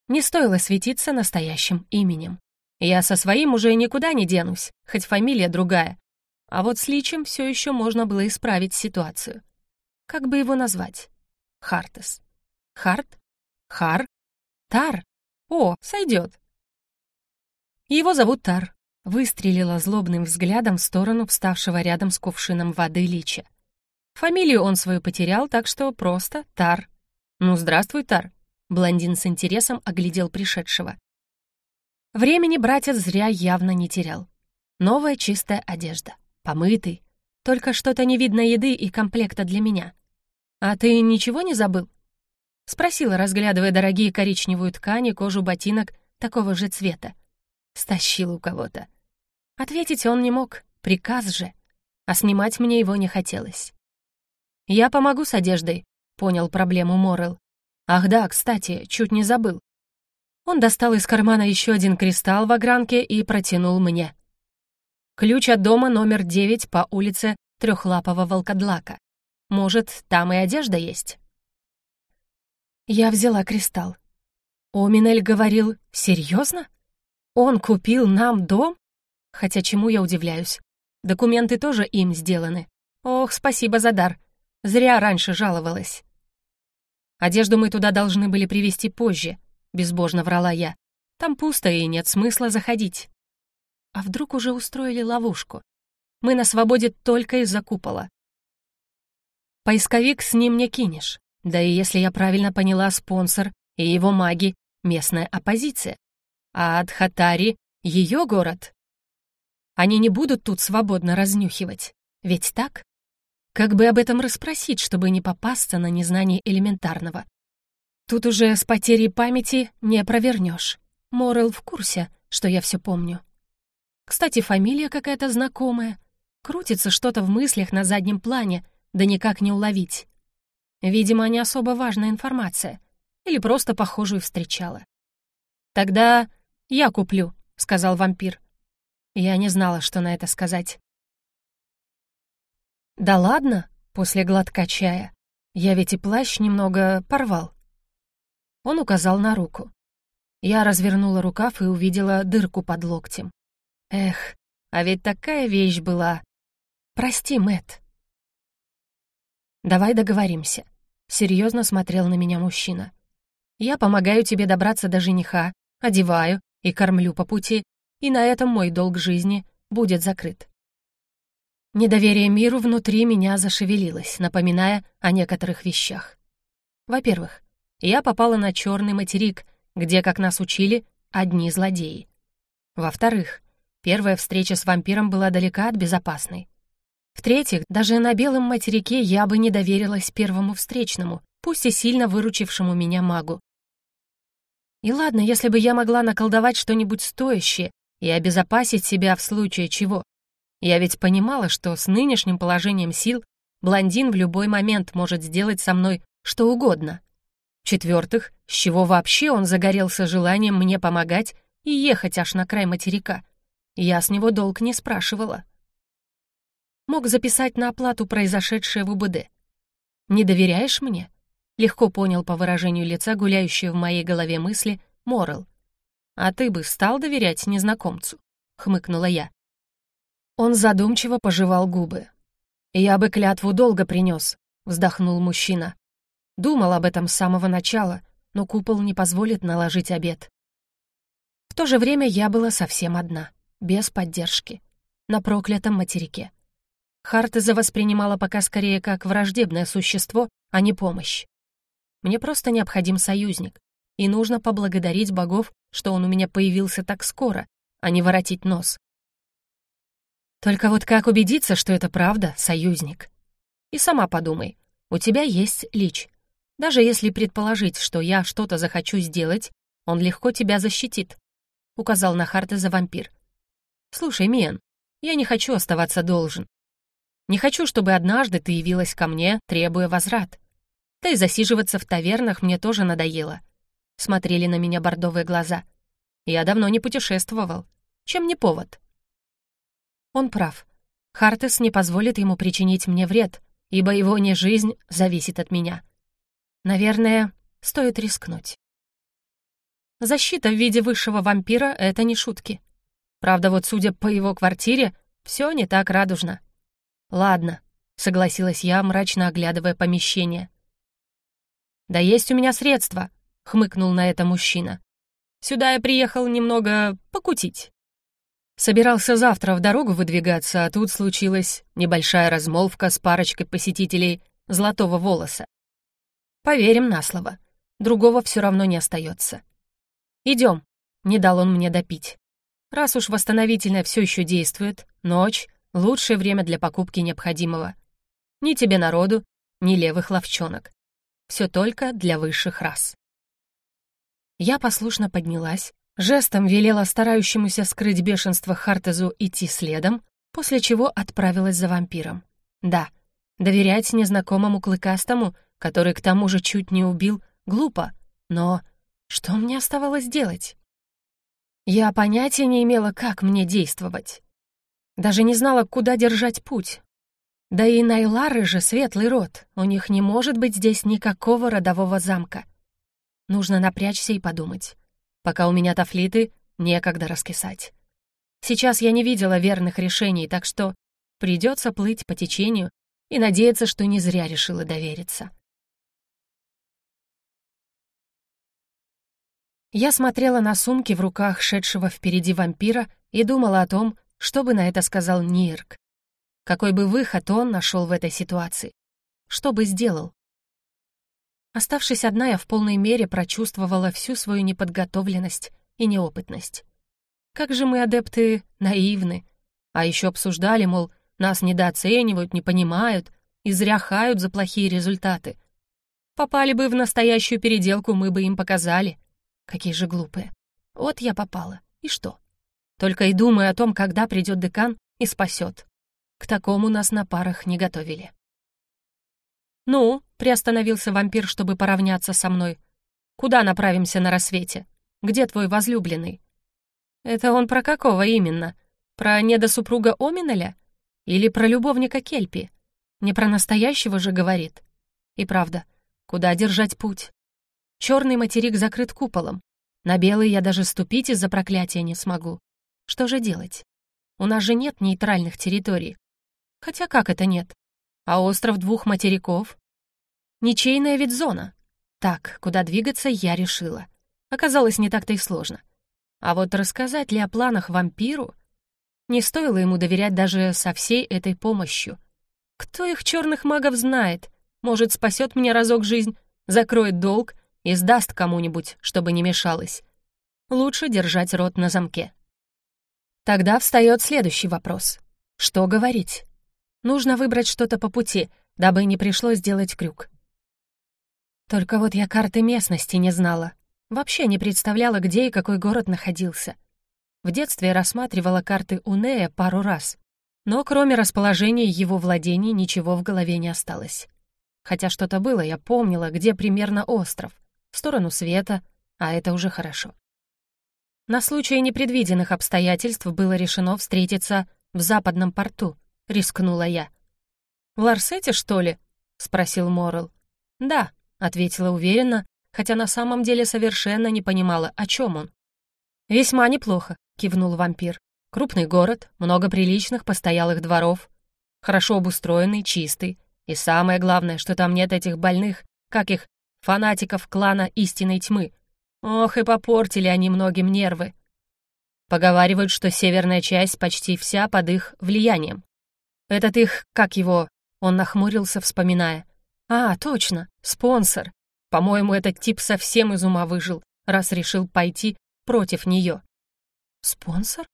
Speaker 1: Не стоило светиться настоящим именем. Я со своим уже никуда не денусь, хоть фамилия другая. А вот с личем все еще можно было исправить ситуацию. Как бы его назвать? Хартес. Харт? Хар? Тар? О, сойдет. Его зовут Тар. Выстрелила злобным взглядом в сторону вставшего рядом с кувшином воды Лича. Фамилию он свою потерял, так что просто Тар. «Ну, здравствуй, Тар!» Блондин с интересом оглядел пришедшего. Времени братец зря явно не терял. Новая чистая одежда, помытый. Только что-то не видно еды и комплекта для меня. «А ты ничего не забыл?» Спросила, разглядывая дорогие коричневую ткань и кожу ботинок такого же цвета. Стащил у кого-то. Ответить он не мог, приказ же. А снимать мне его не хотелось. «Я помогу с одеждой», — понял проблему Морел. «Ах да, кстати, чуть не забыл». Он достал из кармана еще один кристалл в огранке и протянул мне. Ключ от дома номер девять по улице Трехлапого Волкодлака. Может, там и одежда есть? Я взяла кристалл. Оминель говорил, серьезно? Он купил нам дом? Хотя чему я удивляюсь? Документы тоже им сделаны. Ох, спасибо за дар. Зря раньше жаловалась. Одежду мы туда должны были привезти позже, безбожно врала я. Там пусто и нет смысла заходить. А вдруг уже устроили ловушку? Мы на свободе только из-за купола. Поисковик с ним не кинешь. Да и если я правильно поняла, спонсор и его маги — местная оппозиция. А Адхатари — ее город. Они не будут тут свободно разнюхивать. Ведь так? Как бы об этом расспросить, чтобы не попасться на незнание элементарного? Тут уже с потерей памяти не провернешь. Морел в курсе, что я все помню. Кстати, фамилия какая-то знакомая. Крутится что-то в мыслях на заднем плане, да никак не уловить. Видимо, не особо важная информация. Или просто похожую встречала. «Тогда я куплю», — сказал вампир. Я не знала, что на это сказать. «Да ладно?» — после глотка чая. Я ведь и плащ немного порвал. Он указал на руку. Я развернула рукав и увидела дырку под локтем. Эх, а ведь такая вещь была. Прости, Мэт. Давай договоримся. Серьезно смотрел на меня мужчина. Я помогаю тебе добраться до жениха, одеваю и кормлю по пути, и на этом мой долг жизни будет закрыт. Недоверие миру внутри меня зашевелилось, напоминая о некоторых вещах. Во-первых, я попала на черный материк, где, как нас учили, одни злодеи. Во-вторых, первая встреча с вампиром была далека от безопасной. В-третьих, даже на белом материке я бы не доверилась первому встречному, пусть и сильно выручившему меня магу. И ладно, если бы я могла наколдовать что-нибудь стоящее и обезопасить себя в случае чего. Я ведь понимала, что с нынешним положением сил блондин в любой момент может сделать со мной что угодно. В-четвертых, с чего вообще он загорелся желанием мне помогать и ехать аж на край материка? Я с него долг не спрашивала. Мог записать на оплату произошедшее в УБД. «Не доверяешь мне?» Легко понял по выражению лица гуляющей в моей голове мысли Морел. «А ты бы стал доверять незнакомцу?» — хмыкнула я. Он задумчиво пожевал губы. «Я бы клятву долго принес», — вздохнул мужчина. Думал об этом с самого начала, но купол не позволит наложить обед. В то же время я была совсем одна, без поддержки, на проклятом материке. Хартеза воспринимала пока скорее как враждебное существо, а не помощь. Мне просто необходим союзник, и нужно поблагодарить богов, что он у меня появился так скоро, а не воротить нос. Только вот как убедиться, что это правда, союзник? И сама подумай, у тебя есть лич. Даже если предположить, что я что-то захочу сделать, он легко тебя защитит», — указал на Хартеза вампир. «Слушай, Мен, я не хочу оставаться должен. Не хочу, чтобы однажды ты явилась ко мне, требуя возврат. Да и засиживаться в тавернах мне тоже надоело. Смотрели на меня бордовые глаза. Я давно не путешествовал. Чем не повод? Он прав. Хартес не позволит ему причинить мне вред, ибо его не жизнь зависит от меня. Наверное, стоит рискнуть. Защита в виде высшего вампира — это не шутки. Правда, вот судя по его квартире, все не так радужно. Ладно, согласилась я, мрачно оглядывая помещение. «Да есть у меня средства», — хмыкнул на это мужчина. «Сюда я приехал немного покутить». Собирался завтра в дорогу выдвигаться, а тут случилась небольшая размолвка с парочкой посетителей «Золотого волоса». Поверим на слово. Другого все равно не остается. Идем, не дал он мне допить. Раз уж восстановительное все еще действует, ночь — лучшее время для покупки необходимого. Ни тебе народу, ни левых ловчонок. Все только для высших рас. Я послушно поднялась, жестом велела старающемуся скрыть бешенство Хартезу идти следом, после чего отправилась за вампиром. Да, доверять незнакомому клыкастому, который к тому же чуть не убил, глупо, но что мне оставалось делать? Я понятия не имела, как мне действовать. Даже не знала, куда держать путь. Да и Найлары же светлый род, у них не может быть здесь никакого родового замка. Нужно напрячься и подумать. Пока у меня тафлиты, некогда раскисать. Сейчас я не видела верных решений, так что придется плыть по течению и надеяться, что не зря решила довериться. Я смотрела на сумки в руках шедшего впереди вампира и думала о том, что бы на это сказал Нирк. Какой бы выход он нашел в этой ситуации? Что бы сделал? Оставшись одна, я в полной мере прочувствовала всю свою неподготовленность и неопытность. Как же мы, адепты, наивны. А еще обсуждали, мол, нас недооценивают, не понимают и зря хают за плохие результаты. Попали бы в настоящую переделку, мы бы им показали — Какие же глупые. Вот я попала. И что? Только и думаю о том, когда придет декан и спасет. К такому нас на парах не готовили. «Ну», — приостановился вампир, чтобы поравняться со мной. «Куда направимся на рассвете? Где твой возлюбленный?» «Это он про какого именно? Про недосупруга Оминеля? Или про любовника Кельпи? Не про настоящего же говорит?» «И правда, куда держать путь? Черный материк закрыт куполом. На белый я даже ступить из-за проклятия не смогу. Что же делать? У нас же нет нейтральных территорий. Хотя как это нет? А остров двух материков? Ничейная ведь зона. Так, куда двигаться, я решила. Оказалось, не так-то и сложно. А вот рассказать ли о планах вампиру? Не стоило ему доверять даже со всей этой помощью. Кто их черных магов знает? Может, спасет мне разок жизнь, закроет долг и сдаст кому-нибудь, чтобы не мешалось. Лучше держать рот на замке. Тогда встает следующий вопрос. Что говорить? Нужно выбрать что-то по пути, дабы не пришлось делать крюк. Только вот я карты местности не знала. Вообще не представляла, где и какой город находился. В детстве рассматривала карты Унея пару раз, но кроме расположения его владений ничего в голове не осталось. Хотя что-то было, я помнила, где примерно остров в сторону света, а это уже хорошо. На случай непредвиденных обстоятельств было решено встретиться в западном порту, рискнула я. «В Ларсете, что ли?» — спросил Моррел. «Да», — ответила уверенно, хотя на самом деле совершенно не понимала, о чем он. «Весьма неплохо», — кивнул вампир. «Крупный город, много приличных постоялых дворов, хорошо обустроенный, чистый, и самое главное, что там нет этих больных, как их, фанатиков клана истинной тьмы. Ох, и попортили они многим нервы. Поговаривают, что северная часть почти вся под их влиянием. Этот их, как его, он нахмурился, вспоминая. А, точно, спонсор. По-моему, этот тип совсем из ума выжил. раз решил пойти против нее. Спонсор?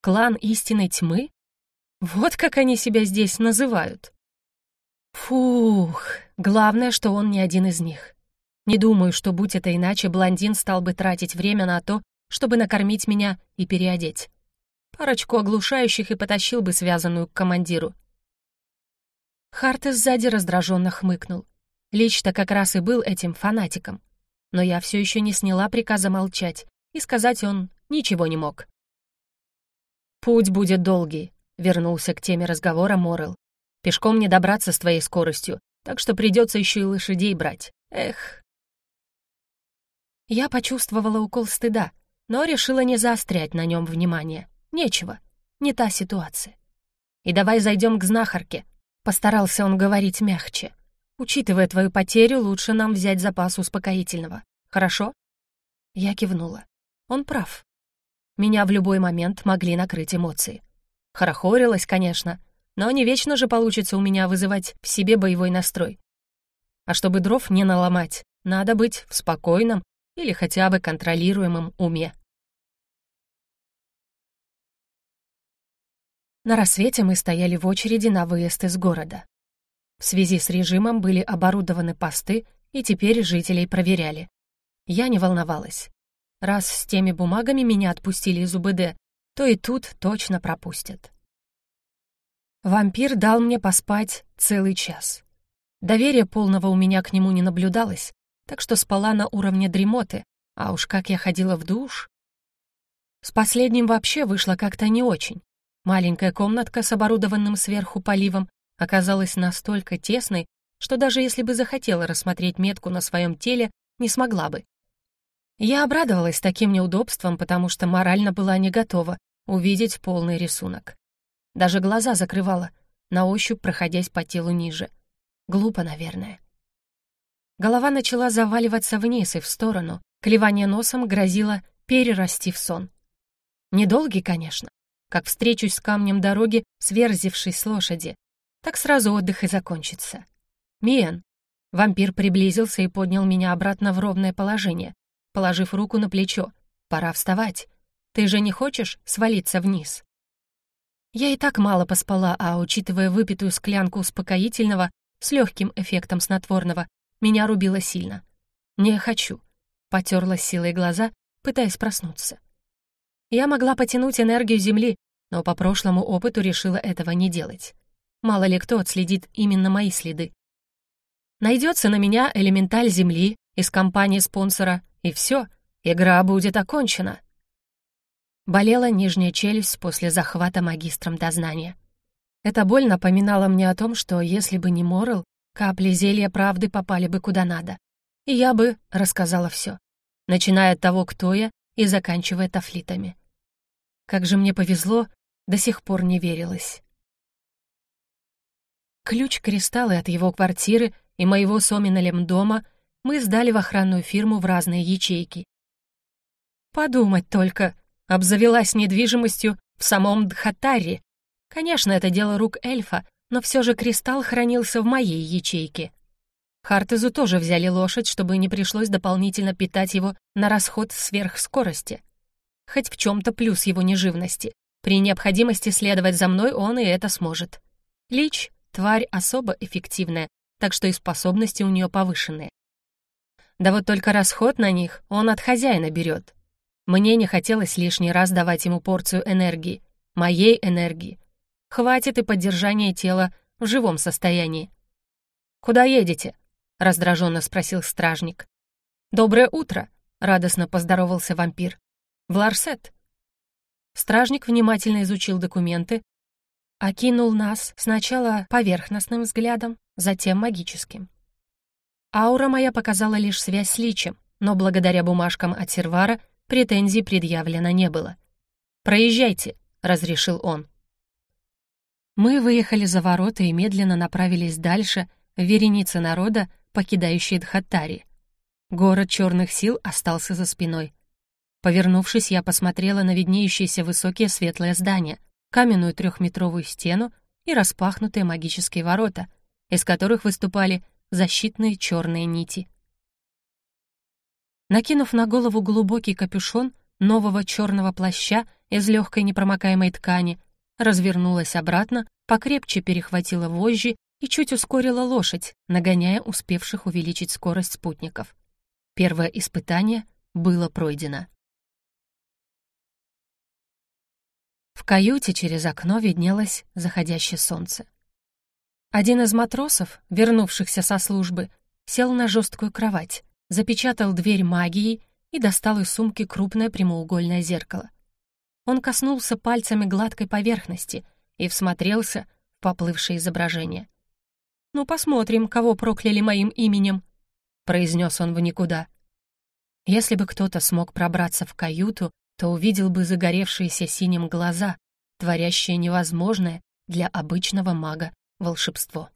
Speaker 1: Клан истинной тьмы? Вот как они себя здесь называют. Фух, главное, что он не один из них. Не думаю, что, будь это иначе, блондин стал бы тратить время на то, чтобы накормить меня и переодеть. Парочку оглушающих и потащил бы связанную к командиру. Хартес сзади раздраженно хмыкнул. Лич-то как раз и был этим фанатиком. Но я все еще не сняла приказа молчать, и сказать он ничего не мог. «Путь будет долгий», — вернулся к теме разговора Морел. «Пешком не добраться с твоей скоростью, так что придется еще и лошадей брать. Эх». Я почувствовала укол стыда, но решила не заострять на нем внимание. Нечего, не та ситуация. «И давай зайдем к знахарке», — постарался он говорить мягче. «Учитывая твою потерю, лучше нам взять запас успокоительного. Хорошо?» Я кивнула. Он прав. Меня в любой момент могли накрыть эмоции. Хорохорилась, конечно, но не вечно же получится у меня вызывать в себе боевой настрой. А чтобы дров не наломать, надо быть в спокойном или хотя бы контролируемом уме. На рассвете мы стояли в очереди на выезд из города. В связи с режимом были оборудованы посты, и теперь жителей проверяли. Я не волновалась. Раз с теми бумагами меня отпустили из УБД, то и тут точно пропустят. Вампир дал мне поспать целый час. Доверия полного у меня к нему не наблюдалось, так что спала на уровне дремоты, а уж как я ходила в душ. С последним вообще вышло как-то не очень. Маленькая комнатка с оборудованным сверху поливом оказалась настолько тесной, что даже если бы захотела рассмотреть метку на своем теле, не смогла бы. Я обрадовалась таким неудобством, потому что морально была не готова увидеть полный рисунок. Даже глаза закрывала, на ощупь проходясь по телу ниже. Глупо, наверное. Голова начала заваливаться вниз и в сторону, клевание носом грозило перерасти в сон. Недолгий, конечно, как встречусь с камнем дороги, сверзившись с лошади. Так сразу отдых и закончится. «Миэн!» Вампир приблизился и поднял меня обратно в ровное положение, положив руку на плечо. «Пора вставать. Ты же не хочешь свалиться вниз?» Я и так мало поспала, а, учитывая выпитую склянку успокоительного с легким эффектом снотворного, меня рубило сильно. «Не хочу», — потерла силой глаза, пытаясь проснуться. Я могла потянуть энергию Земли, но по прошлому опыту решила этого не делать. Мало ли кто отследит именно мои следы. Найдется на меня элементаль Земли из компании-спонсора, и все, игра будет окончена. Болела нижняя челюсть после захвата магистром дознания. Эта боль напоминала мне о том, что если бы не Морел, капли зелья правды попали бы куда надо. И я бы рассказала все, начиная от того, кто я, и заканчивая тафлитами. Как же мне повезло, до сих пор не верилось. Ключ кристаллы от его квартиры и моего с дома — мы сдали в охранную фирму в разные ячейки. Подумать только, обзавелась недвижимостью в самом Дхатаре. Конечно, это дело рук эльфа, но все же кристалл хранился в моей ячейке. Хартезу тоже взяли лошадь, чтобы не пришлось дополнительно питать его на расход сверхскорости. Хоть в чем-то плюс его неживности. При необходимости следовать за мной он и это сможет. Лич — тварь особо эффективная, так что и способности у нее повышенные. Да вот только расход на них он от хозяина берет. Мне не хотелось лишний раз давать ему порцию энергии, моей энергии. Хватит и поддержания тела в живом состоянии. «Куда едете?» — раздраженно спросил стражник. «Доброе утро!» — радостно поздоровался вампир. «В Ларсет». Стражник внимательно изучил документы, окинул нас сначала поверхностным взглядом, затем магическим. Аура моя показала лишь связь с личем, но благодаря бумажкам от сервара претензий предъявлено не было. «Проезжайте», — разрешил он. Мы выехали за ворота и медленно направились дальше, в веренице народа, покидающей Дхаттари. Город черных сил остался за спиной. Повернувшись, я посмотрела на виднеющиеся высокие светлые здания, каменную трехметровую стену и распахнутые магические ворота, из которых выступали защитные черные нити. Накинув на голову глубокий капюшон нового черного плаща из легкой непромокаемой ткани, развернулась обратно, покрепче перехватила вожжи и чуть ускорила лошадь, нагоняя успевших увеличить скорость спутников. Первое испытание было пройдено. В каюте через окно виднелось заходящее солнце. Один из матросов, вернувшихся со службы, сел на жесткую кровать, запечатал дверь магией и достал из сумки крупное прямоугольное зеркало. Он коснулся пальцами гладкой поверхности и всмотрелся в поплывшее изображение. «Ну, посмотрим, кого прокляли моим именем», — произнес он в никуда. Если бы кто-то смог пробраться в каюту, то увидел бы загоревшиеся синим глаза, творящие невозможное для обычного мага волшебство.